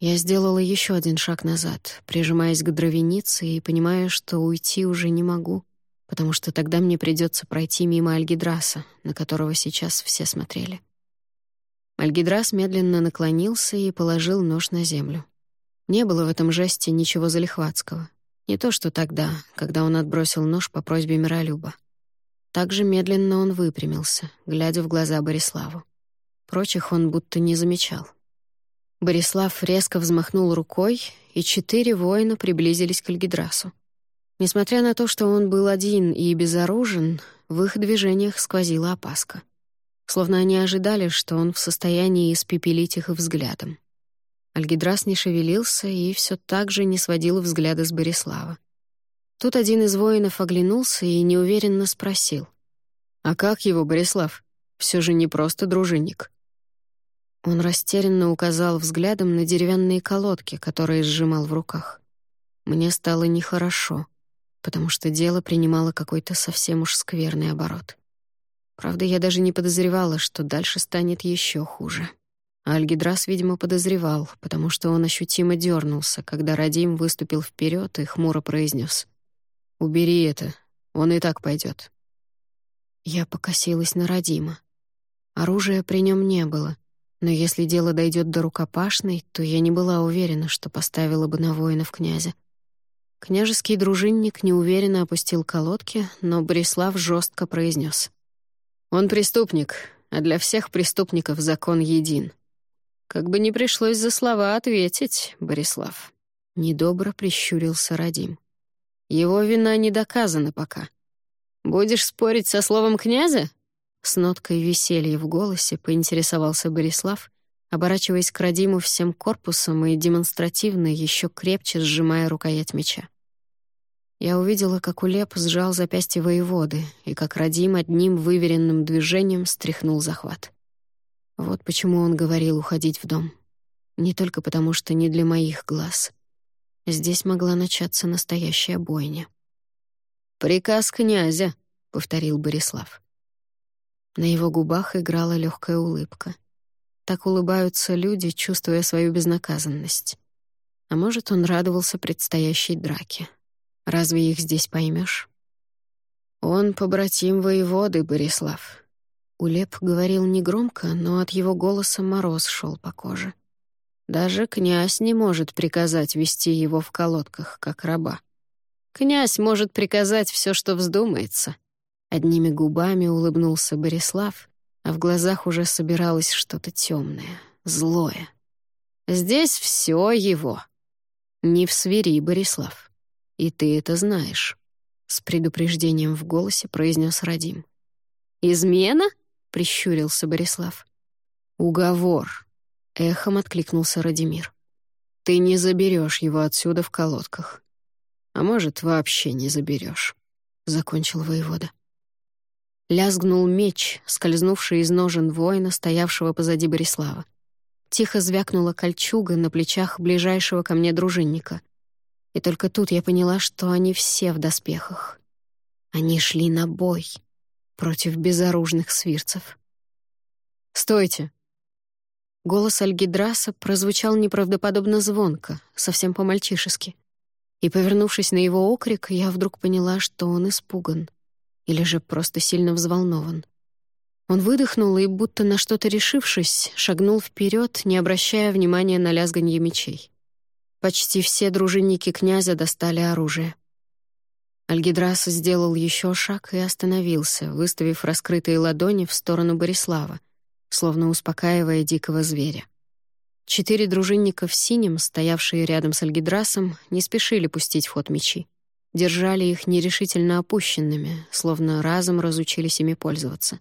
Я сделала еще один шаг назад, прижимаясь к дровянице и понимая, что уйти уже не могу, потому что тогда мне придется пройти мимо Альгидраса, на которого сейчас все смотрели. Альгидрас медленно наклонился и положил нож на землю. Не было в этом жесте ничего залихватского. Не то, что тогда, когда он отбросил нож по просьбе Миролюба. Также медленно он выпрямился, глядя в глаза Бориславу. Прочих он будто не замечал. Борислав резко взмахнул рукой, и четыре воина приблизились к Альгидрасу. Несмотря на то, что он был один и безоружен, в их движениях сквозила опаска. Словно они ожидали, что он в состоянии испепелить их взглядом. Альгидрас не шевелился и все так же не сводил взгляда с Борислава. Тут один из воинов оглянулся и неуверенно спросил. «А как его, Борислав? Все же не просто дружинник». Он растерянно указал взглядом на деревянные колодки, которые сжимал в руках. Мне стало нехорошо, потому что дело принимало какой-то совсем уж скверный оборот. Правда, я даже не подозревала, что дальше станет еще хуже. Альгидрас, видимо, подозревал, потому что он ощутимо дернулся, когда Радим выступил вперед и хмуро произнес: «Убери это, он и так пойдет. Я покосилась на Радима. Оружия при нем не было, но если дело дойдет до рукопашной, то я не была уверена, что поставила бы на воинов князя. Княжеский дружинник неуверенно опустил колодки, но Борислав жестко произнес: «Он преступник, а для всех преступников закон един. Как бы не пришлось за слова ответить, Борислав». Недобро прищурился Радим. «Его вина не доказана пока. Будешь спорить со словом князя?» С ноткой веселья в голосе поинтересовался Борислав, оборачиваясь к Радиму всем корпусом и демонстративно еще крепче сжимая рукоять меча. Я увидела, как Улеп сжал запястье воеводы и как Радим одним выверенным движением стряхнул захват. Вот почему он говорил уходить в дом. Не только потому, что не для моих глаз. Здесь могла начаться настоящая бойня. «Приказ князя», — повторил Борислав. На его губах играла легкая улыбка. Так улыбаются люди, чувствуя свою безнаказанность. А может, он радовался предстоящей драке. Разве их здесь поймешь? Он побратим воеводы, Борислав. Улеп говорил негромко, но от его голоса мороз шел по коже. Даже князь не может приказать вести его в колодках, как раба. Князь может приказать все, что вздумается, Одними губами улыбнулся Борислав, а в глазах уже собиралось что-то темное, злое. «Здесь все его. Не в свири, Борислав. И ты это знаешь», — с предупреждением в голосе произнес Радим. «Измена?» — прищурился Борислав. «Уговор», — эхом откликнулся Радимир. «Ты не заберешь его отсюда в колодках. А может, вообще не заберешь, закончил воевода. Лязгнул меч, скользнувший из ножен воина, стоявшего позади Борислава. Тихо звякнула кольчуга на плечах ближайшего ко мне дружинника. И только тут я поняла, что они все в доспехах. Они шли на бой против безоружных свирцев. «Стойте!» Голос Альгидраса прозвучал неправдоподобно звонко, совсем по-мальчишески. И, повернувшись на его окрик, я вдруг поняла, что он испуган или же просто сильно взволнован. Он выдохнул и, будто на что-то решившись, шагнул вперед, не обращая внимания на лязганье мечей. Почти все дружинники князя достали оружие. Альгидрас сделал еще шаг и остановился, выставив раскрытые ладони в сторону Борислава, словно успокаивая дикого зверя. Четыре дружинника в синем, стоявшие рядом с Альгидрасом, не спешили пустить в ход мечи держали их нерешительно опущенными, словно разом разучились ими пользоваться.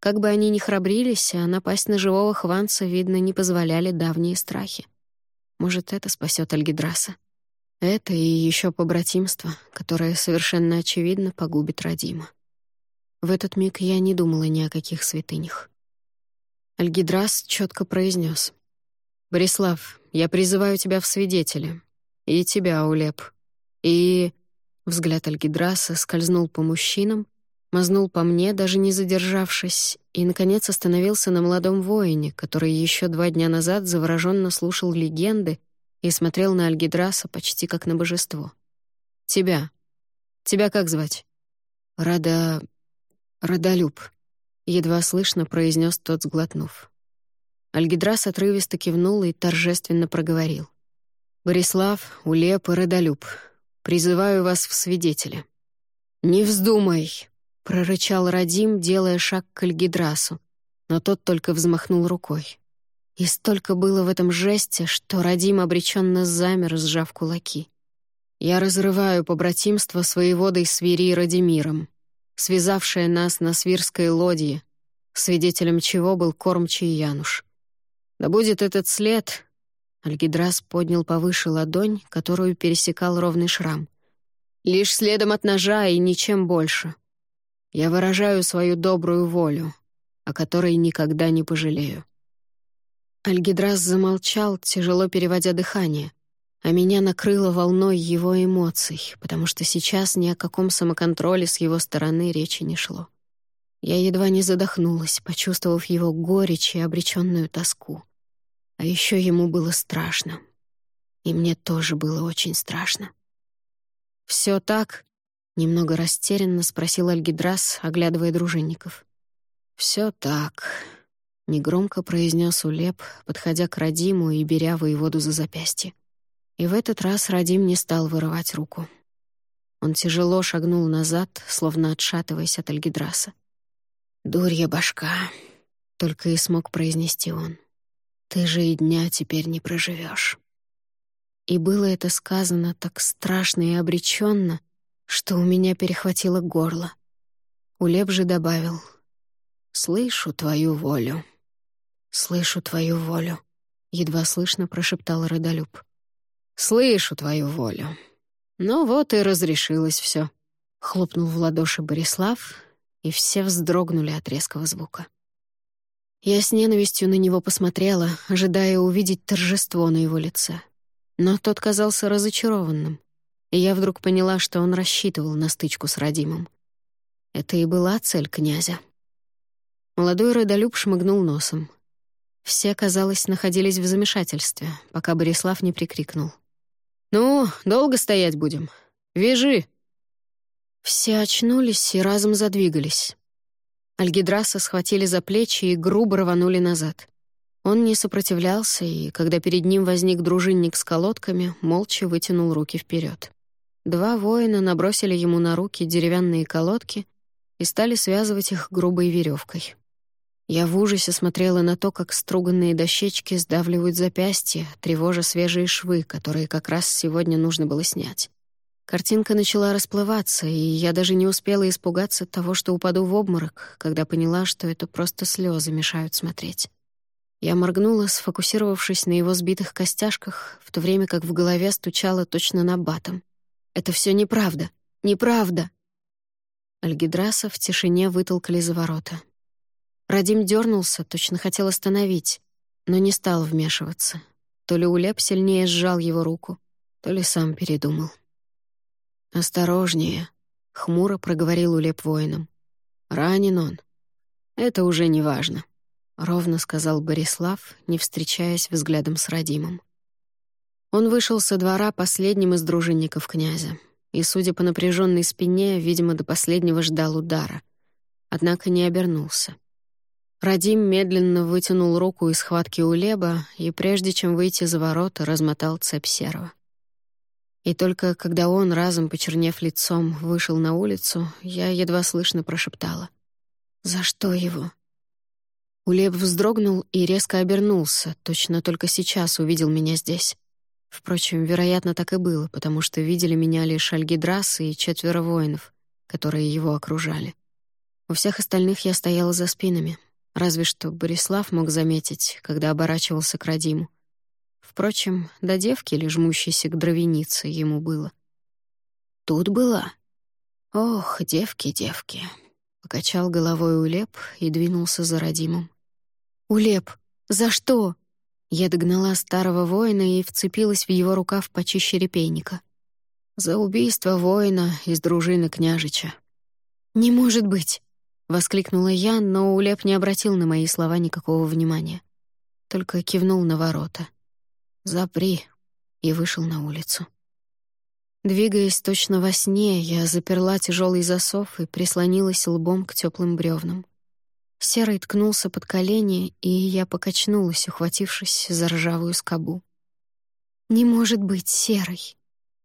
Как бы они ни храбрились, а напасть на живого хванца, видно, не позволяли давние страхи. Может, это спасет Альгидраса. Это и еще побратимство, которое совершенно очевидно погубит Радима. В этот миг я не думала ни о каких святынях. Альгидрас четко произнес: «Борислав, я призываю тебя в свидетели. И тебя, Улеп. И Взгляд Альгидраса скользнул по мужчинам, мазнул по мне, даже не задержавшись, и, наконец, остановился на молодом воине, который еще два дня назад завороженно слушал легенды и смотрел на Альгидраса почти как на божество. «Тебя. Тебя как звать?» «Рада... Радолюб», — едва слышно произнес тот, сглотнув. Альгидрас отрывисто кивнул и торжественно проговорил. «Борислав, Улеп и Радолюб, Призываю вас в свидетели». «Не вздумай!» — прорычал Радим, делая шаг к Альгидрасу, но тот только взмахнул рукой. И столько было в этом жесте, что Радим обреченно замер, сжав кулаки. «Я разрываю побратимство с Вири Радимиром, связавшее нас на свирской лодье, свидетелем чего был кормчий Януш. Да будет этот след Альгидрас поднял повыше ладонь, которую пересекал ровный шрам. «Лишь следом от ножа и ничем больше. Я выражаю свою добрую волю, о которой никогда не пожалею». Альгидрас замолчал, тяжело переводя дыхание, а меня накрыло волной его эмоций, потому что сейчас ни о каком самоконтроле с его стороны речи не шло. Я едва не задохнулась, почувствовав его горечь и обреченную тоску. А еще ему было страшно. И мне тоже было очень страшно. Все так?» — немного растерянно спросил Альгидрас, оглядывая дружинников. Все так», — негромко произнес Улеп, подходя к Радиму и беря воеводу за запястье. И в этот раз Радим не стал вырывать руку. Он тяжело шагнул назад, словно отшатываясь от Альгидраса. «Дурья башка», — только и смог произнести он. «Ты же и дня теперь не проживешь. И было это сказано так страшно и обреченно, что у меня перехватило горло. Улеп же добавил — «Слышу твою волю». «Слышу твою волю», — едва слышно прошептал Родолюб. «Слышу твою волю. Ну вот и разрешилось все. Хлопнул в ладоши Борислав, и все вздрогнули от резкого звука. Я с ненавистью на него посмотрела, ожидая увидеть торжество на его лице. Но тот казался разочарованным, и я вдруг поняла, что он рассчитывал на стычку с Радимом. Это и была цель князя. Молодой родолюб шмыгнул носом. Все, казалось, находились в замешательстве, пока Борислав не прикрикнул. «Ну, долго стоять будем? Вяжи!» Все очнулись и разом задвигались. Альгидраса схватили за плечи и грубо рванули назад. Он не сопротивлялся, и, когда перед ним возник дружинник с колодками, молча вытянул руки вперед. Два воина набросили ему на руки деревянные колодки и стали связывать их грубой веревкой. Я в ужасе смотрела на то, как струганные дощечки сдавливают запястья, тревожа свежие швы, которые как раз сегодня нужно было снять. Картинка начала расплываться, и я даже не успела испугаться того, что упаду в обморок, когда поняла, что это просто слезы мешают смотреть. Я моргнула, сфокусировавшись на его сбитых костяшках, в то время как в голове стучало точно на батом. «Это все неправда! Неправда!» Альгидраса в тишине вытолкали за ворота. Радим дернулся, точно хотел остановить, но не стал вмешиваться. То ли Улеп сильнее сжал его руку, то ли сам передумал. «Осторожнее», — хмуро проговорил Улеп воинам. «Ранен он. Это уже не важно», — ровно сказал Борислав, не встречаясь взглядом с Радимом. Он вышел со двора последним из дружинников князя и, судя по напряженной спине, видимо, до последнего ждал удара. Однако не обернулся. Радим медленно вытянул руку из схватки у Леба и, прежде чем выйти за ворота, размотал цепь серого. И только когда он, разом почернев лицом, вышел на улицу, я едва слышно прошептала. «За что его?» Улеб вздрогнул и резко обернулся, точно только сейчас увидел меня здесь. Впрочем, вероятно, так и было, потому что видели меня лишь Альгидрас и четверо воинов, которые его окружали. У всех остальных я стояла за спинами, Разве что Борислав мог заметить, когда оборачивался к Радиму. Впрочем, до девки, ли к дровянице, ему было. «Тут была?» «Ох, девки, девки!» — покачал головой Улеп и двинулся за Радимом. «Улеп, за что?» Я догнала старого воина и вцепилась в его рукав почище репейника. «За убийство воина из дружины княжича». «Не может быть!» — воскликнула я, но Улеп не обратил на мои слова никакого внимания. Только кивнул на ворота. «Запри», и вышел на улицу. Двигаясь точно во сне, я заперла тяжелый засов и прислонилась лбом к теплым бревнам. Серый ткнулся под колени, и я покачнулась, ухватившись за ржавую скобу. «Не может быть, Серый!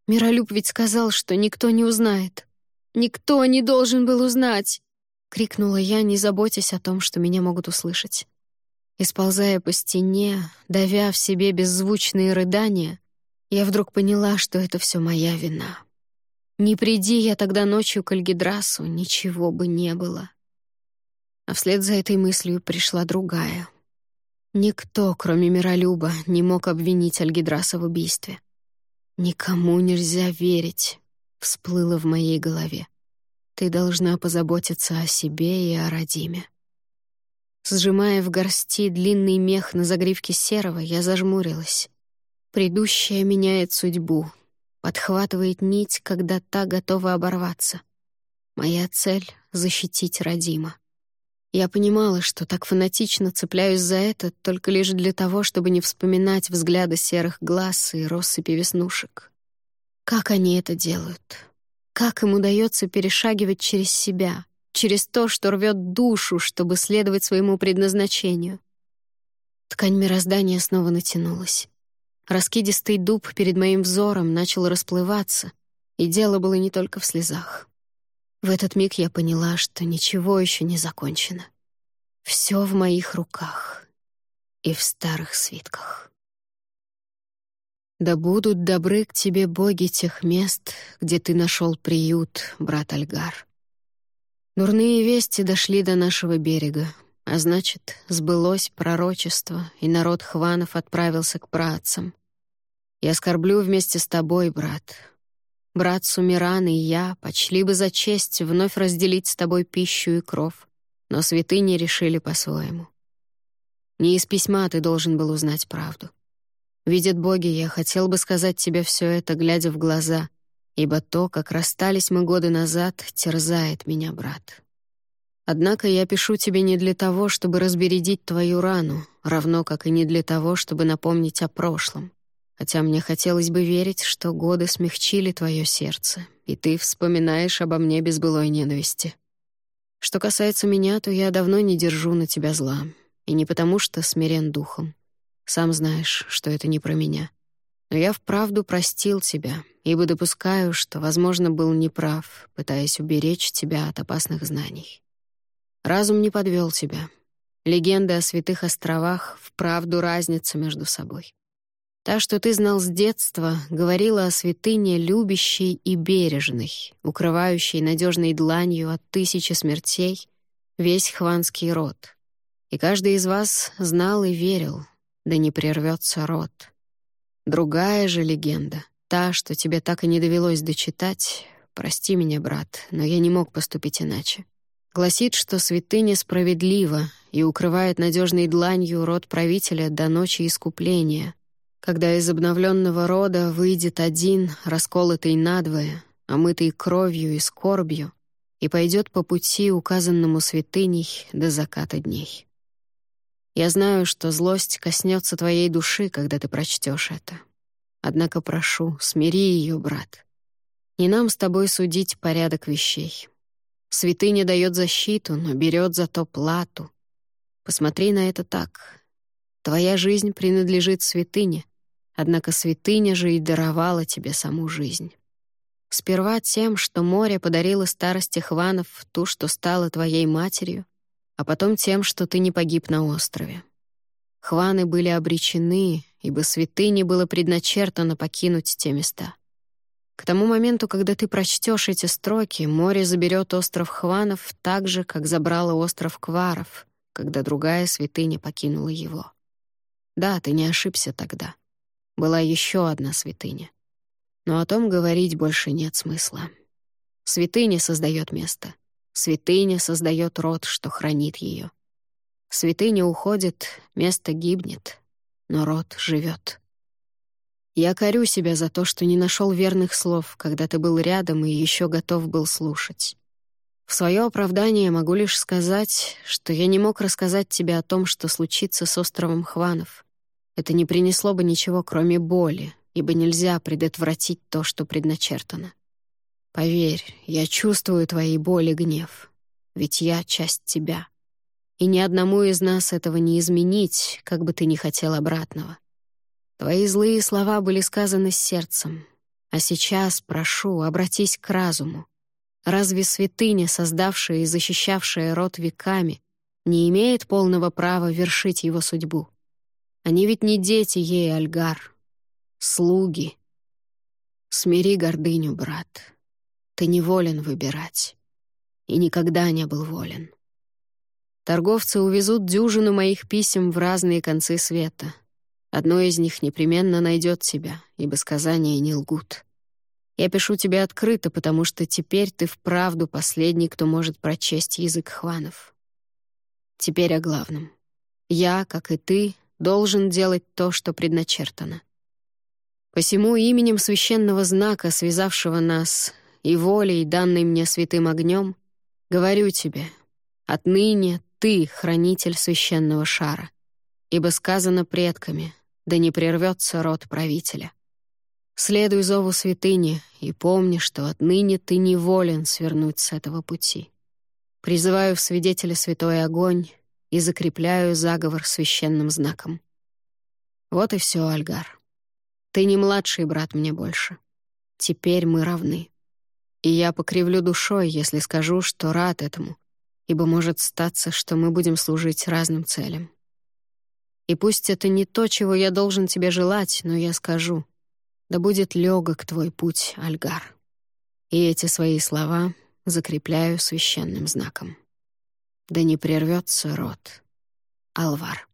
Миролюб ведь сказал, что никто не узнает. Никто не должен был узнать!» крикнула я, не заботясь о том, что меня могут услышать. Исползая по стене, давя в себе беззвучные рыдания, я вдруг поняла, что это все моя вина. Не приди я тогда ночью к Альгидрасу, ничего бы не было. А вслед за этой мыслью пришла другая. Никто, кроме Миролюба, не мог обвинить Альгидраса в убийстве. «Никому нельзя верить», — всплыло в моей голове. Ты должна позаботиться о себе и о Радиме. Сжимая в горсти длинный мех на загривке серого, я зажмурилась. Предыдущая меняет судьбу, подхватывает нить, когда та готова оборваться. Моя цель — защитить Радима. Я понимала, что так фанатично цепляюсь за это только лишь для того, чтобы не вспоминать взгляды серых глаз и россыпи веснушек. Как они это делают? Как им удается перешагивать через себя, через то, что рвет душу, чтобы следовать своему предназначению? Ткань мироздания снова натянулась. Раскидистый дуб перед моим взором начал расплываться, и дело было не только в слезах. В этот миг я поняла, что ничего еще не закончено. Все в моих руках и в старых свитках. Да будут добры к тебе боги тех мест, где ты нашел приют, брат Альгар. Дурные вести дошли до нашего берега, а значит, сбылось пророчество, и народ Хванов отправился к працам. Я скорблю вместе с тобой, брат, Брат Сумиран и я почли бы за честь вновь разделить с тобой пищу и кров, но святыни решили по-своему. Не из письма ты должен был узнать правду. Видят боги, я хотел бы сказать тебе все это, глядя в глаза, ибо то, как расстались мы годы назад, терзает меня, брат. Однако я пишу тебе не для того, чтобы разбередить твою рану, равно как и не для того, чтобы напомнить о прошлом хотя мне хотелось бы верить, что годы смягчили твое сердце, и ты вспоминаешь обо мне без былой ненависти. Что касается меня, то я давно не держу на тебя зла, и не потому что смирен духом. Сам знаешь, что это не про меня. Но я вправду простил тебя, ибо допускаю, что, возможно, был неправ, пытаясь уберечь тебя от опасных знаний. Разум не подвел тебя. Легенды о святых островах вправду разница между собой. Та, что ты знал с детства, говорила о святыне любящей и бережной, укрывающей надежной дланью от тысячи смертей весь хванский род. И каждый из вас знал и верил, да не прервется род. Другая же легенда, та, что тебе так и не довелось дочитать, прости меня, брат, но я не мог поступить иначе, гласит, что святыня справедлива и укрывает надежной дланью род правителя до ночи искупления — когда из обновленного рода выйдет один, расколотый надвое, омытый кровью и скорбью, и пойдет по пути, указанному святыней до заката дней. Я знаю, что злость коснется твоей души, когда ты прочтешь это. Однако прошу, смири ее, брат. Не нам с тобой судить порядок вещей. Святыня дает защиту, но берет зато плату. Посмотри на это так. Твоя жизнь принадлежит святыне, Однако святыня же и даровала тебе саму жизнь. Сперва тем, что море подарило старости Хванов ту, что стала твоей матерью, а потом тем, что ты не погиб на острове. Хваны были обречены, ибо святыне было предначертано покинуть те места. К тому моменту, когда ты прочтешь эти строки, море заберет остров Хванов так же, как забрало остров Кваров, когда другая святыня покинула его. Да, ты не ошибся тогда была еще одна святыня. Но о том говорить больше нет смысла. Святыня создает место. Святыня создает род, что хранит ее. Святыня уходит, место гибнет, но род живет. Я корю себя за то, что не нашел верных слов, когда ты был рядом и еще готов был слушать. В свое оправдание могу лишь сказать, что я не мог рассказать тебе о том, что случится с островом Хванов, это не принесло бы ничего, кроме боли, ибо нельзя предотвратить то, что предначертано. Поверь, я чувствую твои боли и гнев, ведь я часть тебя. И ни одному из нас этого не изменить, как бы ты ни хотел обратного. Твои злые слова были сказаны с сердцем, а сейчас, прошу, обратись к разуму. Разве святыня, создавшая и защищавшая род веками, не имеет полного права вершить его судьбу? Они ведь не дети ей, Альгар. Слуги. Смири гордыню, брат. Ты не волен выбирать. И никогда не был волен. Торговцы увезут дюжину моих писем в разные концы света. Одно из них непременно найдет тебя, ибо сказания не лгут. Я пишу тебе открыто, потому что теперь ты вправду последний, кто может прочесть язык хванов. Теперь о главном. Я, как и ты, должен делать то, что предначертано. Посему именем священного знака, связавшего нас, и волей, данной мне святым огнем, говорю тебе, отныне ты — хранитель священного шара. Ибо сказано предками, да не прервется род правителя. Следуй зову святыни и помни, что отныне ты неволен свернуть с этого пути. Призываю в свидетеля святой огонь и закрепляю заговор священным знаком. Вот и все, Альгар. Ты не младший брат мне больше. Теперь мы равны. И я покривлю душой, если скажу, что рад этому, ибо может статься, что мы будем служить разным целям. И пусть это не то, чего я должен тебе желать, но я скажу, да будет легок твой путь, Альгар. И эти свои слова закрепляю священным знаком. Да не прервется рот. Алвар.